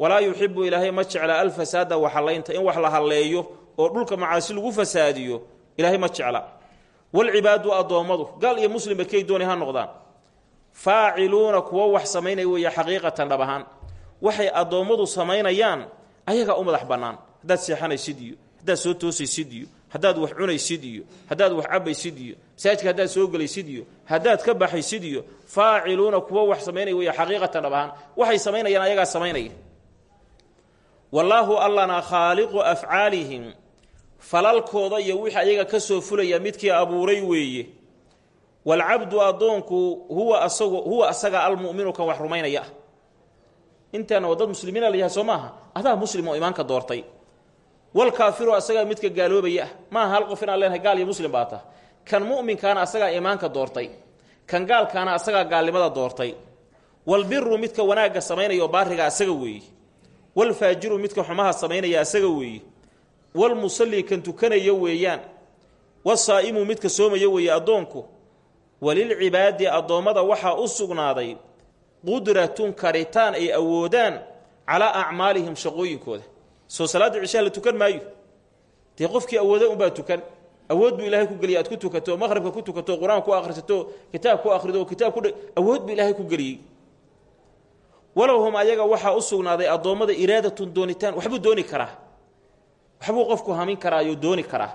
walaa yuxibu ilaahay ma jecla alfasaada waxallaynta in wax la halleeyo oo dhulka macaasi lagu fasaadiyo ilaahay ma jecla. Walcibaadu addoommadu gaal iyo muslimba kay doonay ha noqdaan. Faaciluuna kuwo wax samaynaya weeye xaqiiqatan dhab ahaan waxay addoommadu samaynayaan ayagaa u madax bannaan. Haddaad seexanaysid iyo haddaad soo toosaysid iyo haddaad wax cunaysid iyo haddaad wax cabaysid iyo masaajidka haddaad soo gelaysid iyo haddaad ka baxaysid iyo faaciluuna kuwo wax samaynaya weeye xaqiiqatan dhab waxay samaynayaan ayagaa samaynaya. Wallaahu allana khaaliqu afcaalihim falalkooda iyo wixii ayaga ka soo fulaya midkii abuuray weeye. Walcabdu addoonku huwa asagu huwa asaga almu'minu kan wax rumaynaya intaana waa dad muslimiina layahay soo maaha? Adaa muslim oo imaanka doortay. Walkaafiru asagaa midka gaaloobaya ah. Maaha hal qof inaan leenahay gaal iyo muslim baa tah kan mu'minkaana asagaa iimaanka doortay. Kan gaalkaana asagaa gaalnimada doortay. Walbiru midka wanaagga samaynaya oo baariga asaga weeye walfaajiru midka xumaha samaynaya asaga weeye walmusalli kan tukanaya weeyaan. Wasaa'imu midka soomaya weeye addoonku. Walilcibaadi addoommada waxaa u sugnaaday qudratun karitaan ay awoodaan calaa acmaalihim shaqooyinkooda. Soo salaadda cishaha la tukan maayo. Dee qofkii awooda unbaa tukan. Awood buu ilaahay ku geliya aad ku tukato maqhribka ku tukato qur'aan ku akhrisato kitaab ku akhrido kitaab ku awood buu ilaahay ku geliyey. Walow hum ayaga waxaa u sugnaaday addoommada doonitaan waxbuu dooni karaa. Waxbuu qofku hamin karaayuu dooni karaa.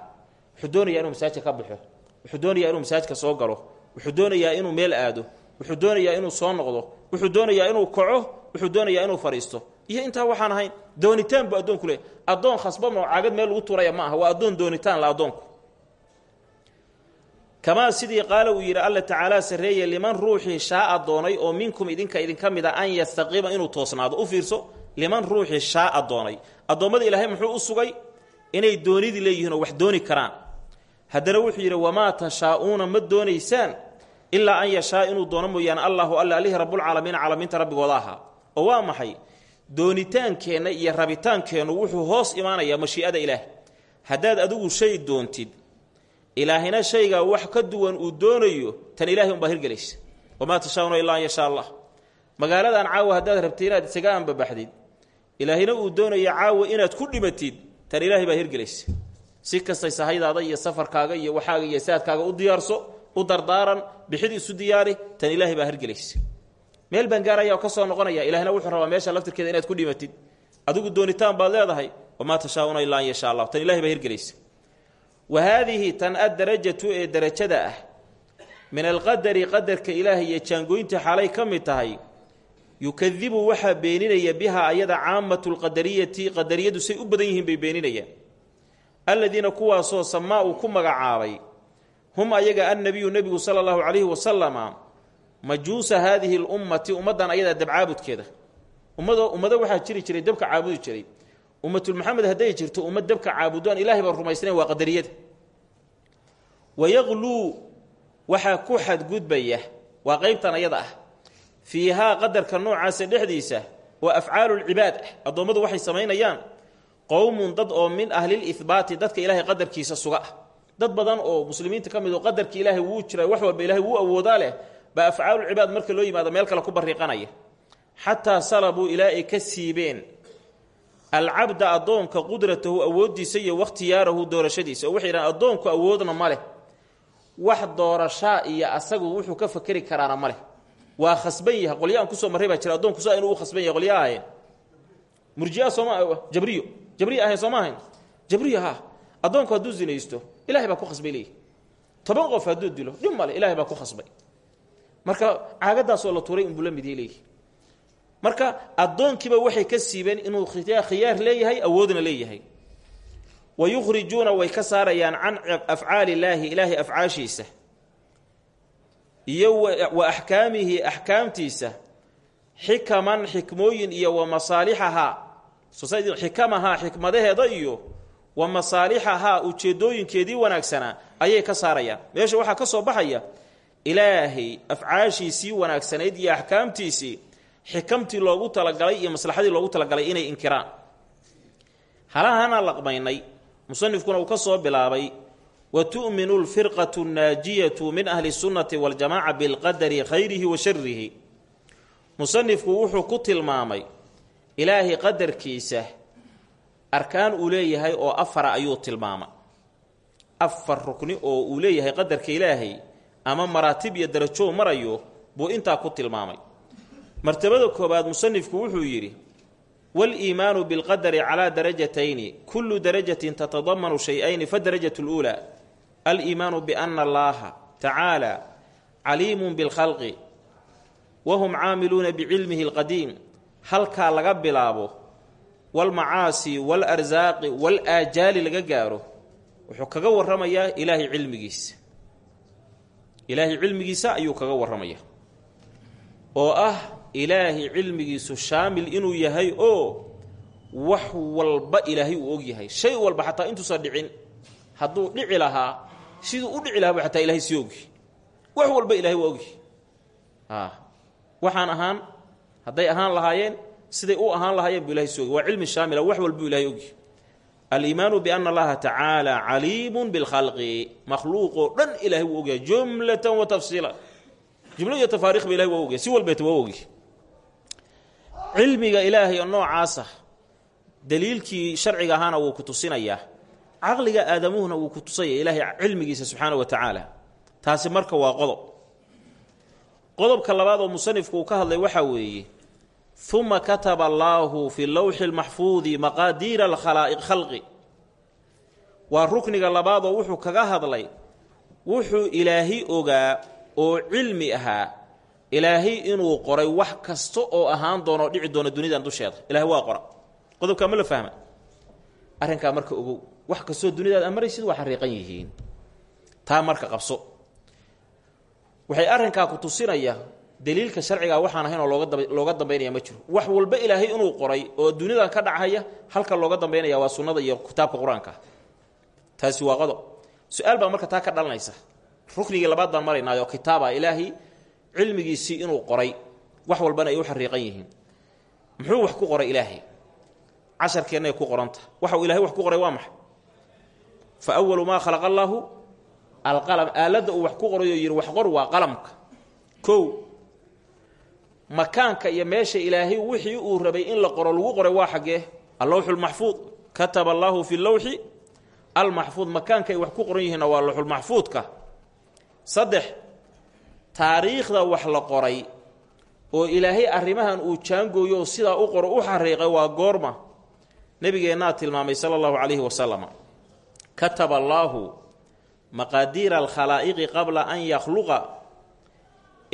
Wuxuu doonayaa inuu masaajka ka baxo. Wuxuu doonayaa inuu masaajka soo galo. Wuxuu doonayaa inuu meel aado. Wuxuu doonayaa inuu soo noqdo wuxuu doonayaa inuu kaco wuxuu doonayaa inuu fadhiisto. Iyo intaa waxaan ahayn doonitaan buu addoonku leh addoon khasbama oo caagad meel lagu tuuraya ma aha waa addoon doonitaan la addoonku. Kamaa sidii qaala uu yidhi alla tacaalaa liman ruuxii shaaa doonay oo minkum idinka idinka mid a an yastaqiima inuu toosnaado. U fiirso liman ruuxii shaaa doonay. Addoommada ilaahay muxuu u sugay inay doonidii leeyihiin oo wax dooni karaan. Haddana wuxuu yidhi wamaa tashaa'uuna ma doonaysaan ilaa an yashaa inuu doono mooyaane allahu alla alihi rabbulcaalamiina caalamiinta rabbigooda ahaa. Oo waa maxay? Doonitaankeenna iyo rabitaankeennu wuxuu hoos imaanayaa mashii'ada ilaah. Haddaad adigu shay doontid ilaahina shaygaa wax ka duwan uu doonayo tan ilahay umbaa hirgelaysa. Wamaa tashaa'uuna ilaa an yashaa allah magaaladan caawa haddaad rabtay inaad isaga anbabaxdid ilaahina uu doonaya caawa inaad ku dhimatid tan ilaahay baa hirgelaysa. Si kastay sahaydaada iyo safarkaaga iyo waxaaga iyo saadkaaga u diyaarso u dardaaran bixid isu diyaari tan ilaahay baa hirgelaysa meel baan gaaraya oo ka soo noqonaya ilahina wuxuu rabaa meesha laftirkeeda inaad ku dhimatid. Adigu doonitaan baad leedahay wamaa tashaa'uuna ilaa an yashaa allah tan ilahay baa hirgelaysa wa haadihi tan addarajatu ee derajada ah min alqadari qadarka ilaahay iyo jaangooynta xaalay ka mid tahay yukadibu waxaa beeninaya bihaa ayada caamatu lqadariyati qadariyadu say u badan yihiin bay beeninayaan. Aladiina kuwaasoo samaa uu ku magacaabay hum ayaga annabiyu nebigu sala allahu calayhi wasalama majuusa haadihi lummati ummaddan ayadaa dabcaabudkeeda ummado ummado waxaa jiri jiray dabka caabudi jiray. Ummatulmaxamed hadday jirto ummad dabka caabudaan ilahay baan rumaysnayn waa qadariyada wayaqluu waxaa ku xadgudbaya waa qeybtan ayada ah. Fiihaa qadarka noocaasa dhexdiisa oo afcaalulcibaad ah. Addoommadu waxay samaynayaan qowmun dad oo min ahlilihbaati dadka ilaahay qadarkiisa suga ah dad badan oo muslimiinta ka mid oo qadarka ilaahay wuu jira wax walba ilahay wuu awoodaa leh baa afcaalucibaad marka loo yimaado meel kale ku bariiqanaya xataa salabuu ilaa ay ka siibeen. Alcabda addoonka qudratahu awooddiisa iyo wakhtiyaarahu doorashadiisa. Oo waxay yidhahan addoonku awoodna ma leh. Wax doorashaa iyo asagu wuxuu ka fakeri karaana ma leh. Waa khasban yahay. Qolyaaan ku soo marray baa jira addoonku saa inuu u khasban yahay qolyaa ahayn. Murjia jabriyo. Jabriya ahayn sooma jabriyo ha. Addoonku hadduu zinaysto ilahay baa ku khasbay leeyihi toban qof hadduu dilo dhib male ilahay baa ku khasbay. Marka caagadaasoo la tuuray unbuu la mid leeyihi marka addoonkiiba waxay ka siibeen inuu khiyaar leeyahay awoodna leeyahay. Wa yukhrijuuna way ka saarayaan can afcaali illaahi ilaahay afcaashiisa. Iyo wa axkaamihi axkaamtiisa. Xikaman xikmooyin iyo wa masaalixahaa xikamahaa xikmadaheeda iyo wa masaalixahaa ujeedooyinkeedii wanaagsanaa ayay ka saarayaan meesha waxaa ka soo baxaya ilaahay afcaashiisii wanaagsanayd iyo axkaamtiisii xikamtii loogu talagalay iyo maslaxadii loogu talagalay inay inkiraan. Halahana laqmaynay musanifkuna uu ka soo bilaabay wa tu'minu lfirqatu nnaajiyatu min ahli sunnati waljamaca bilqadari khayrihi wa sharihi musanifku wuxuu ku tilmaamay ilaahay qadarkiisa arkaan uu leeyahay oo afara ayuu tilmaama afar rukni oo uu leeyahay qadarka ilaahay ama maraatib iyo darajoo marayo buu intaa ku tilmaamay. Martabada koobaad musanifku wuxuu yidhi waliimaanu bilqadari calaa darajatayni kullu darajatin tatadamanu shay-ayni fadarajatu luulaa aliimaanu biana allaaha tacaala caliimun bilkhalqi wahum caamiluuna bicilmihi alqadiim. Halkaa laga bilaabo walmacaasi walarsaaqi walaajaali laga gaaro wuxuu kaga warramayaa ilaahay cilmigiisa ilaahay cilmigiisa ayuu kaga warramaya oo ah ilaahay cilmigiisu shaamil inuu yahay oo wax walba ilaahay uu og yahay shay walba xataa intuusan dhicin hadduu dhici lahaa siduu u dhici lahaaba xataa ilahay sii ogi wax walba ilahay waa ogyahay waxaan ahaan hadday ahaan lahaayeen siday u ahaan lahaayeen buu ilahay sii ogi. Waa cilmi shaamila wax walbuu ilahay ogyahay aliimaanu biana allaha tacaala caliimun bilkhalqi. Makhluuqoo dhan ilahay wuu ogyahay jumlatan wa tafsiila. Jumlo iyo tafaariikhba ilahay waa ogyahay si walbeeta waa ogyahay cilmiga ilaahay oo noocaasa daliilkii sharciga ahaana wuu ku tusinayaa. Caqliga aadamuhuna wuu ku tusaya ilaahay cilmigiisa subxaana wa tacaala. Taasi marka waa qodob. Qodobka labaad oo musanifku ka hadlay waxaa weeye uma kataba allaahu fi lowxi lmaxfuudi maqaadiira khalqi waa rukniga labaad oo wuxuu kaga hadlay. Wuxuu ilaahi ogaa oo cilmi ahaa. Ilaahay inuu qoray wax kasta oo ahaan doono dhici doono dunidan dusheeda. Ilahay waa qora. Qodobkaa ma la fahma? Arrinkaa marka ogow wax kastoo dunidaad amaraysid waa xariiqan yihiin. Taa marka qabso. Waxay arrinkaa ku tusinaya daliilka sharcigaa waxaan ahayn oo looga dambaynaya ma jiro. Wax walba ilaahay inuu qoray oo dunidan ka dhacaya halka looga dambaynaya waa sunnada iyo kitaabka qur'aanka. Taasi waa qodob su'aal baa marka taa ka dhalanaysa. Ruknigii labaad baan maraynaayo kitaaba ilaahay cilmigiisii inuu qoray wax walbana ay u xariiqan yihiin. Muxuu wax ku qoray ilaahay? Casharkeennay ku qoranta. Waxa uu ilahay wax ku qoray waa maxay? Fa awalu maa khalaqa allaahu alqalam aaladda wax ku qorayoo yidhi wax qor waa qalamka. Kow makaanka iyo meesha ilaahay wixii uu rabay in la qoro lagu qoray waa xaggee. Allowxu lmaxfuud kataba allaahu fi lowxi almaxfuud makaanka wax ku qoran yihiinna waa lowxulmaxfuudka saddex taariikhda wax la qoray oo ilaahay arrimahan uu jaangooyo oo sidaa u qoro u xariiqay waa goorma. Nebigeennaa tilmaamay sala allahu calayhi wasalam kataba allaahu maqaadiira alkhalaa'iqi qabla an yakhluqa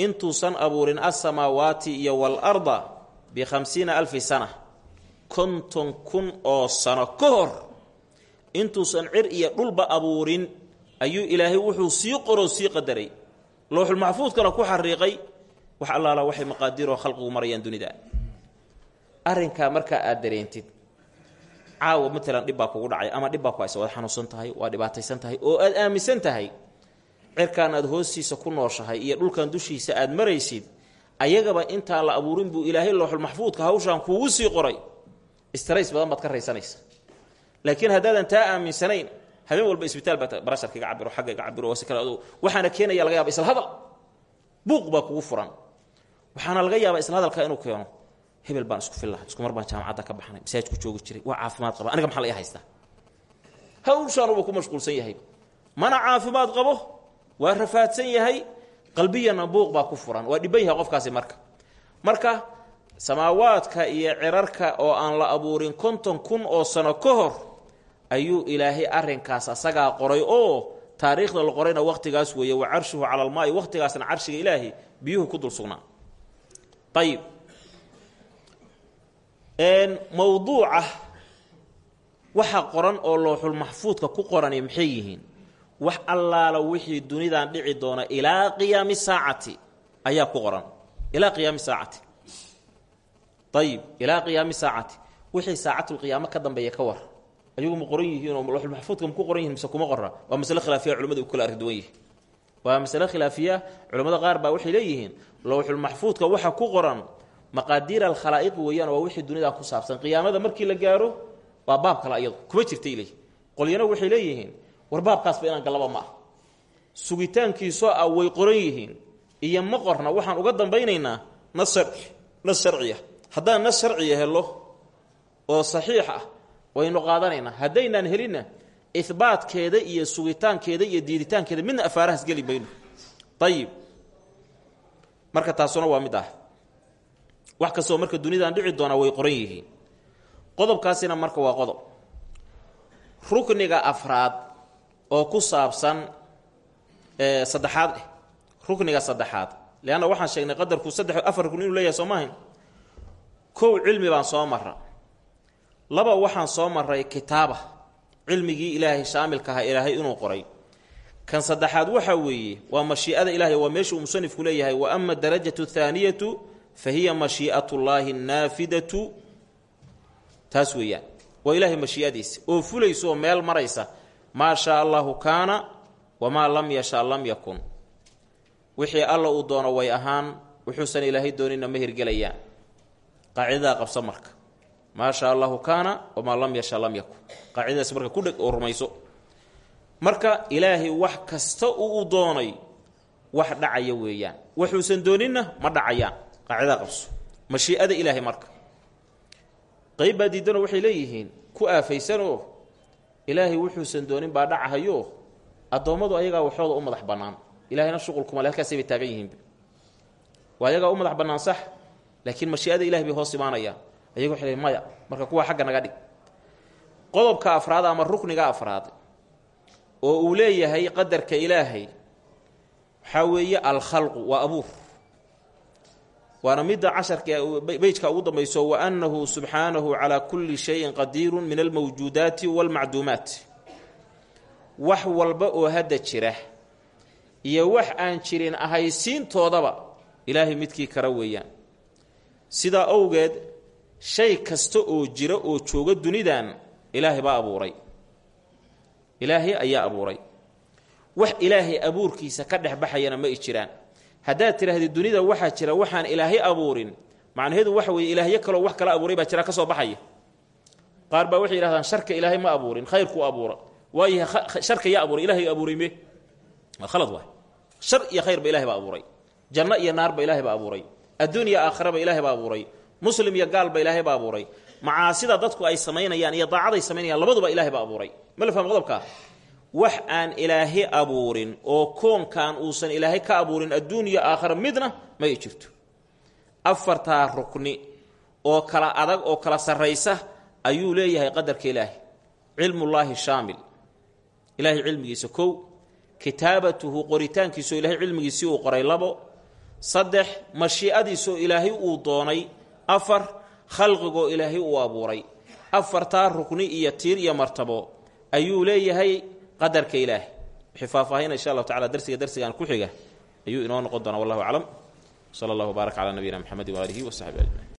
intuusan abuurin alsamaawaati iyo waalarda bikhamsiina alfi sana. Konton kun oo sano ka hor. Intuusan cir iyo dhulba abuurin ayuu ilaahay wuxuu sii qoroo sii qadaray. Lowxulmaxfuudkana ku xariiqay wax allaala waxay maqaadiroo khalqigu marayaan dunida. Arrinkaa markaa aad dareentid caawa maalan dhib baa kugu dhacay ama dhib baa ku haysa waad xanuunsan tahay waa dhibaataysan tahay oo aad aaminsan tahay cirkaan aad hoostiisa ku nooshahay iyo dhulkan dushiisa aad maraysid ayagaba intaan la abuurin buu ilaahay lowxulmaxfuudka hawshaan kuugu sii qoray. Istarays badan baad ka raysanaysa. Laakiin haddaadan taa aaminsanayn habeen walba isbitaal baa barasharka iga cabiro xagga iga cabiro si kale waxaana keenaya laga yaaba isla hadal. Buuq baa kugu furan. Waxaana laga yaabaa isla hadalka inuu keeno. Hebel baan isku fillaha isku mar baan jaamacadda ka baxnay masaajidku joogi jiray waa caafimaad qaba aniga maxaa la ii haystaa? Hawshaanuba ku mashquulsan yahay. Mana caafimaad qabo waa rafaadsan yahay qalbiyana buuq baa ku furan. Waa dhiban yahay qofkaasi marka. Marka samaawaadka iyo cirarka oo aan la abuurin konton kun oo sano ka hor ayuu ilaahay arrinkaas asagaa qoray. Oo taariikhda la qorayna wakhtigaas weeye wa carshuhu cala almaa'i wakhtigaasna carshiga ilaahay biyuhu ku dul sugnaa. Ayib mowduuca waxa qoran oo looxul maxfuudka ku qorani maxay yihiin wax allaala wixii dunidan dhici doona ilaa qiyaami saacati ayaa ku qoran. Ilaa qiyaami saacati. Ayib ilaa qiyaami saacati. Wixii saacatulqiyaamo ka dambeeya ka war. Ayagu ma qoran yihiinoo looxul maxfuudka ma ku qoran yihiin mise kuma qora waa masle khilaafiya culimadu kala arki duwan yihiin waa masale khilaafiya culimmada qaar baa waxay leeyihiin lowxul maxfuudka waxa ku qoran maqaadiir alkhalaa'iqi weeyaan waa wixii dunidan ku saabsan. Qiyaamada markii la gaaro waa baab kale ayadu kuma jirtay leey qolyana waxay leeyihiin war baabkaasba inaan gallaba ma ah ah way qoran yihiin. Iyo ma qorna waxaan uga dambaynaynaa nas nas sharciya. Haddaan nas sharciya helo oo saxiix ah waynu qaadanaynaa. Haddaynaan helinna ihbaatkeeda iyo sugitaankeeda iyo diiditaankeeda midna afaarahaas geli mayno ayib marka taasuna waa mid ah. Wax kastoo marka dunidan dhici doonaa way qoran yihiin. Qodobkaasina marka waa qodob. Rukniga afraad oo ku saabsan saddexaad eh rukniga saddexaad. Leanna waxaan sheegnay qadarku saddex afar rukni inuu leeyahay soo maahayn kow cilmi baan soo mara laba waxaan soo maray kitaaba cilmigii ilaahay shaamilka ahaa ilaahay inuu qoray. Kan saddexaad waxa weeye waa mashii'ada ilahay waa meeshuu musanifku leeyahay. Wa ama darajatu thaaniyatu fa hiya mashii'at llaahi naafidatu. Taas weeyaan. Waa ilaahay mashii'adiisa. Oo fulaysa oo meel maraysa maa shaa allahu kaana wamaa lam yashaa lam yakun. Wixii alla uu doono way ahaan wuxuusan ilaahay doonina ma hirgelayaan. Qaacidadaa qabsa marka. Maa shaa allahu kaana wamaa lam yasha lam yakun. Qaacidadaas marka ku dheg oo rumayso. Marka ilaahay wax kasta uu doonay wax dhacaya weeyaan. Waxuusan dooninna ma dhacayaan. Qaacidadaa qabso. Mashii'ada ilaahay marka. Qayb baa diidanoo waxay leeyihiin ku aafaysanoo ilaahay wuxuusan doonin baa dhacahayo addoommadu ayagaa waxooda u madax bannaan. Ilahayna shuqulkumale halkaasay bay taagan yihiinba waa ayagaa u madax bannaan sax laakiin mashii'ada ilahay bay hoos imaanayaan. Ayaga waxay maya marka kuwaa xagga naga dhig. Qodobka afraad ama rukniga afraad oo uu leeyahay qadarka ilaahay waxaa weeye alkhalqu waa abuur waana midda casharka beyjka ugu dambayso wa annahu subxaanahu calaa kulli shayin qadiirun min almawjuudaati waalmacduumaat. Wax walba oo hadda jira iyo wax aan jirin ahaysiintoodaba ilaahay midkii kara weeyaan. Sidaa owgeed shay kasta oo jira oo jooga dunidan ilaahay baa abuuray. Ilaahay ayaa abuuray. Wax ilaahay abuurkiisa ka dhex ma i jiraan haddaad tidhaahdi dunida waxaa jira waxaan ilaahay abuurin. Macnaheedu waxa weeye ilaahyo kaloo wax kala abuuray baa jira ka baxaya. Qaar baa waxay yidhahdaan sharka ilaahay ma abuurin khayrkuu abuura. Waayo sharka yaa abuuray ilahay abuuray me. Khalad waay. Shar iyo khayrba ilahay baa abuuray. Janno iyo naarba ilaahay baa abuuray. Adduun iyo aakhiraba ilaahay baa abuuray. Muslim iyo gaalba ilaahay baa abuuray. Macaasida dadku ay samaynayaan iyo daacaday samaynayaan labaduba ilahay baa abuuray. Ma la fahmo qodobkaa wax aan ilaahay abuurin oo koonkan uusan ilaahay ka abuurin adduun iyo aakhira midna ma ay jirto. Afartaa rukni oo kala adag oo kala sarraysa ayuu leeyahay qadarka ilaahay. Cilmullaahi shaamil. Ilaahay cilmigiisa kow. Kitaabatuhu qoritaankiisaoo ilaahay cilmigiisii uu qoray labo. Saddex mashiicadiisoo ilaahay uu doonay. Afar khalqigoo ilaahay uu abuuray. Afartaa rukni iyo tiir iyo martabo ayuu leeyahay qadarka ilaahay. Wixii faahfaahina insha allahu tacala darsiga darsigan ku xiga ayuu inoo noqon doonaa. Wallahu aclam. Sala allahu baarak calaa nabiyina mxamedi waaalihi wasaxbi ajmaciin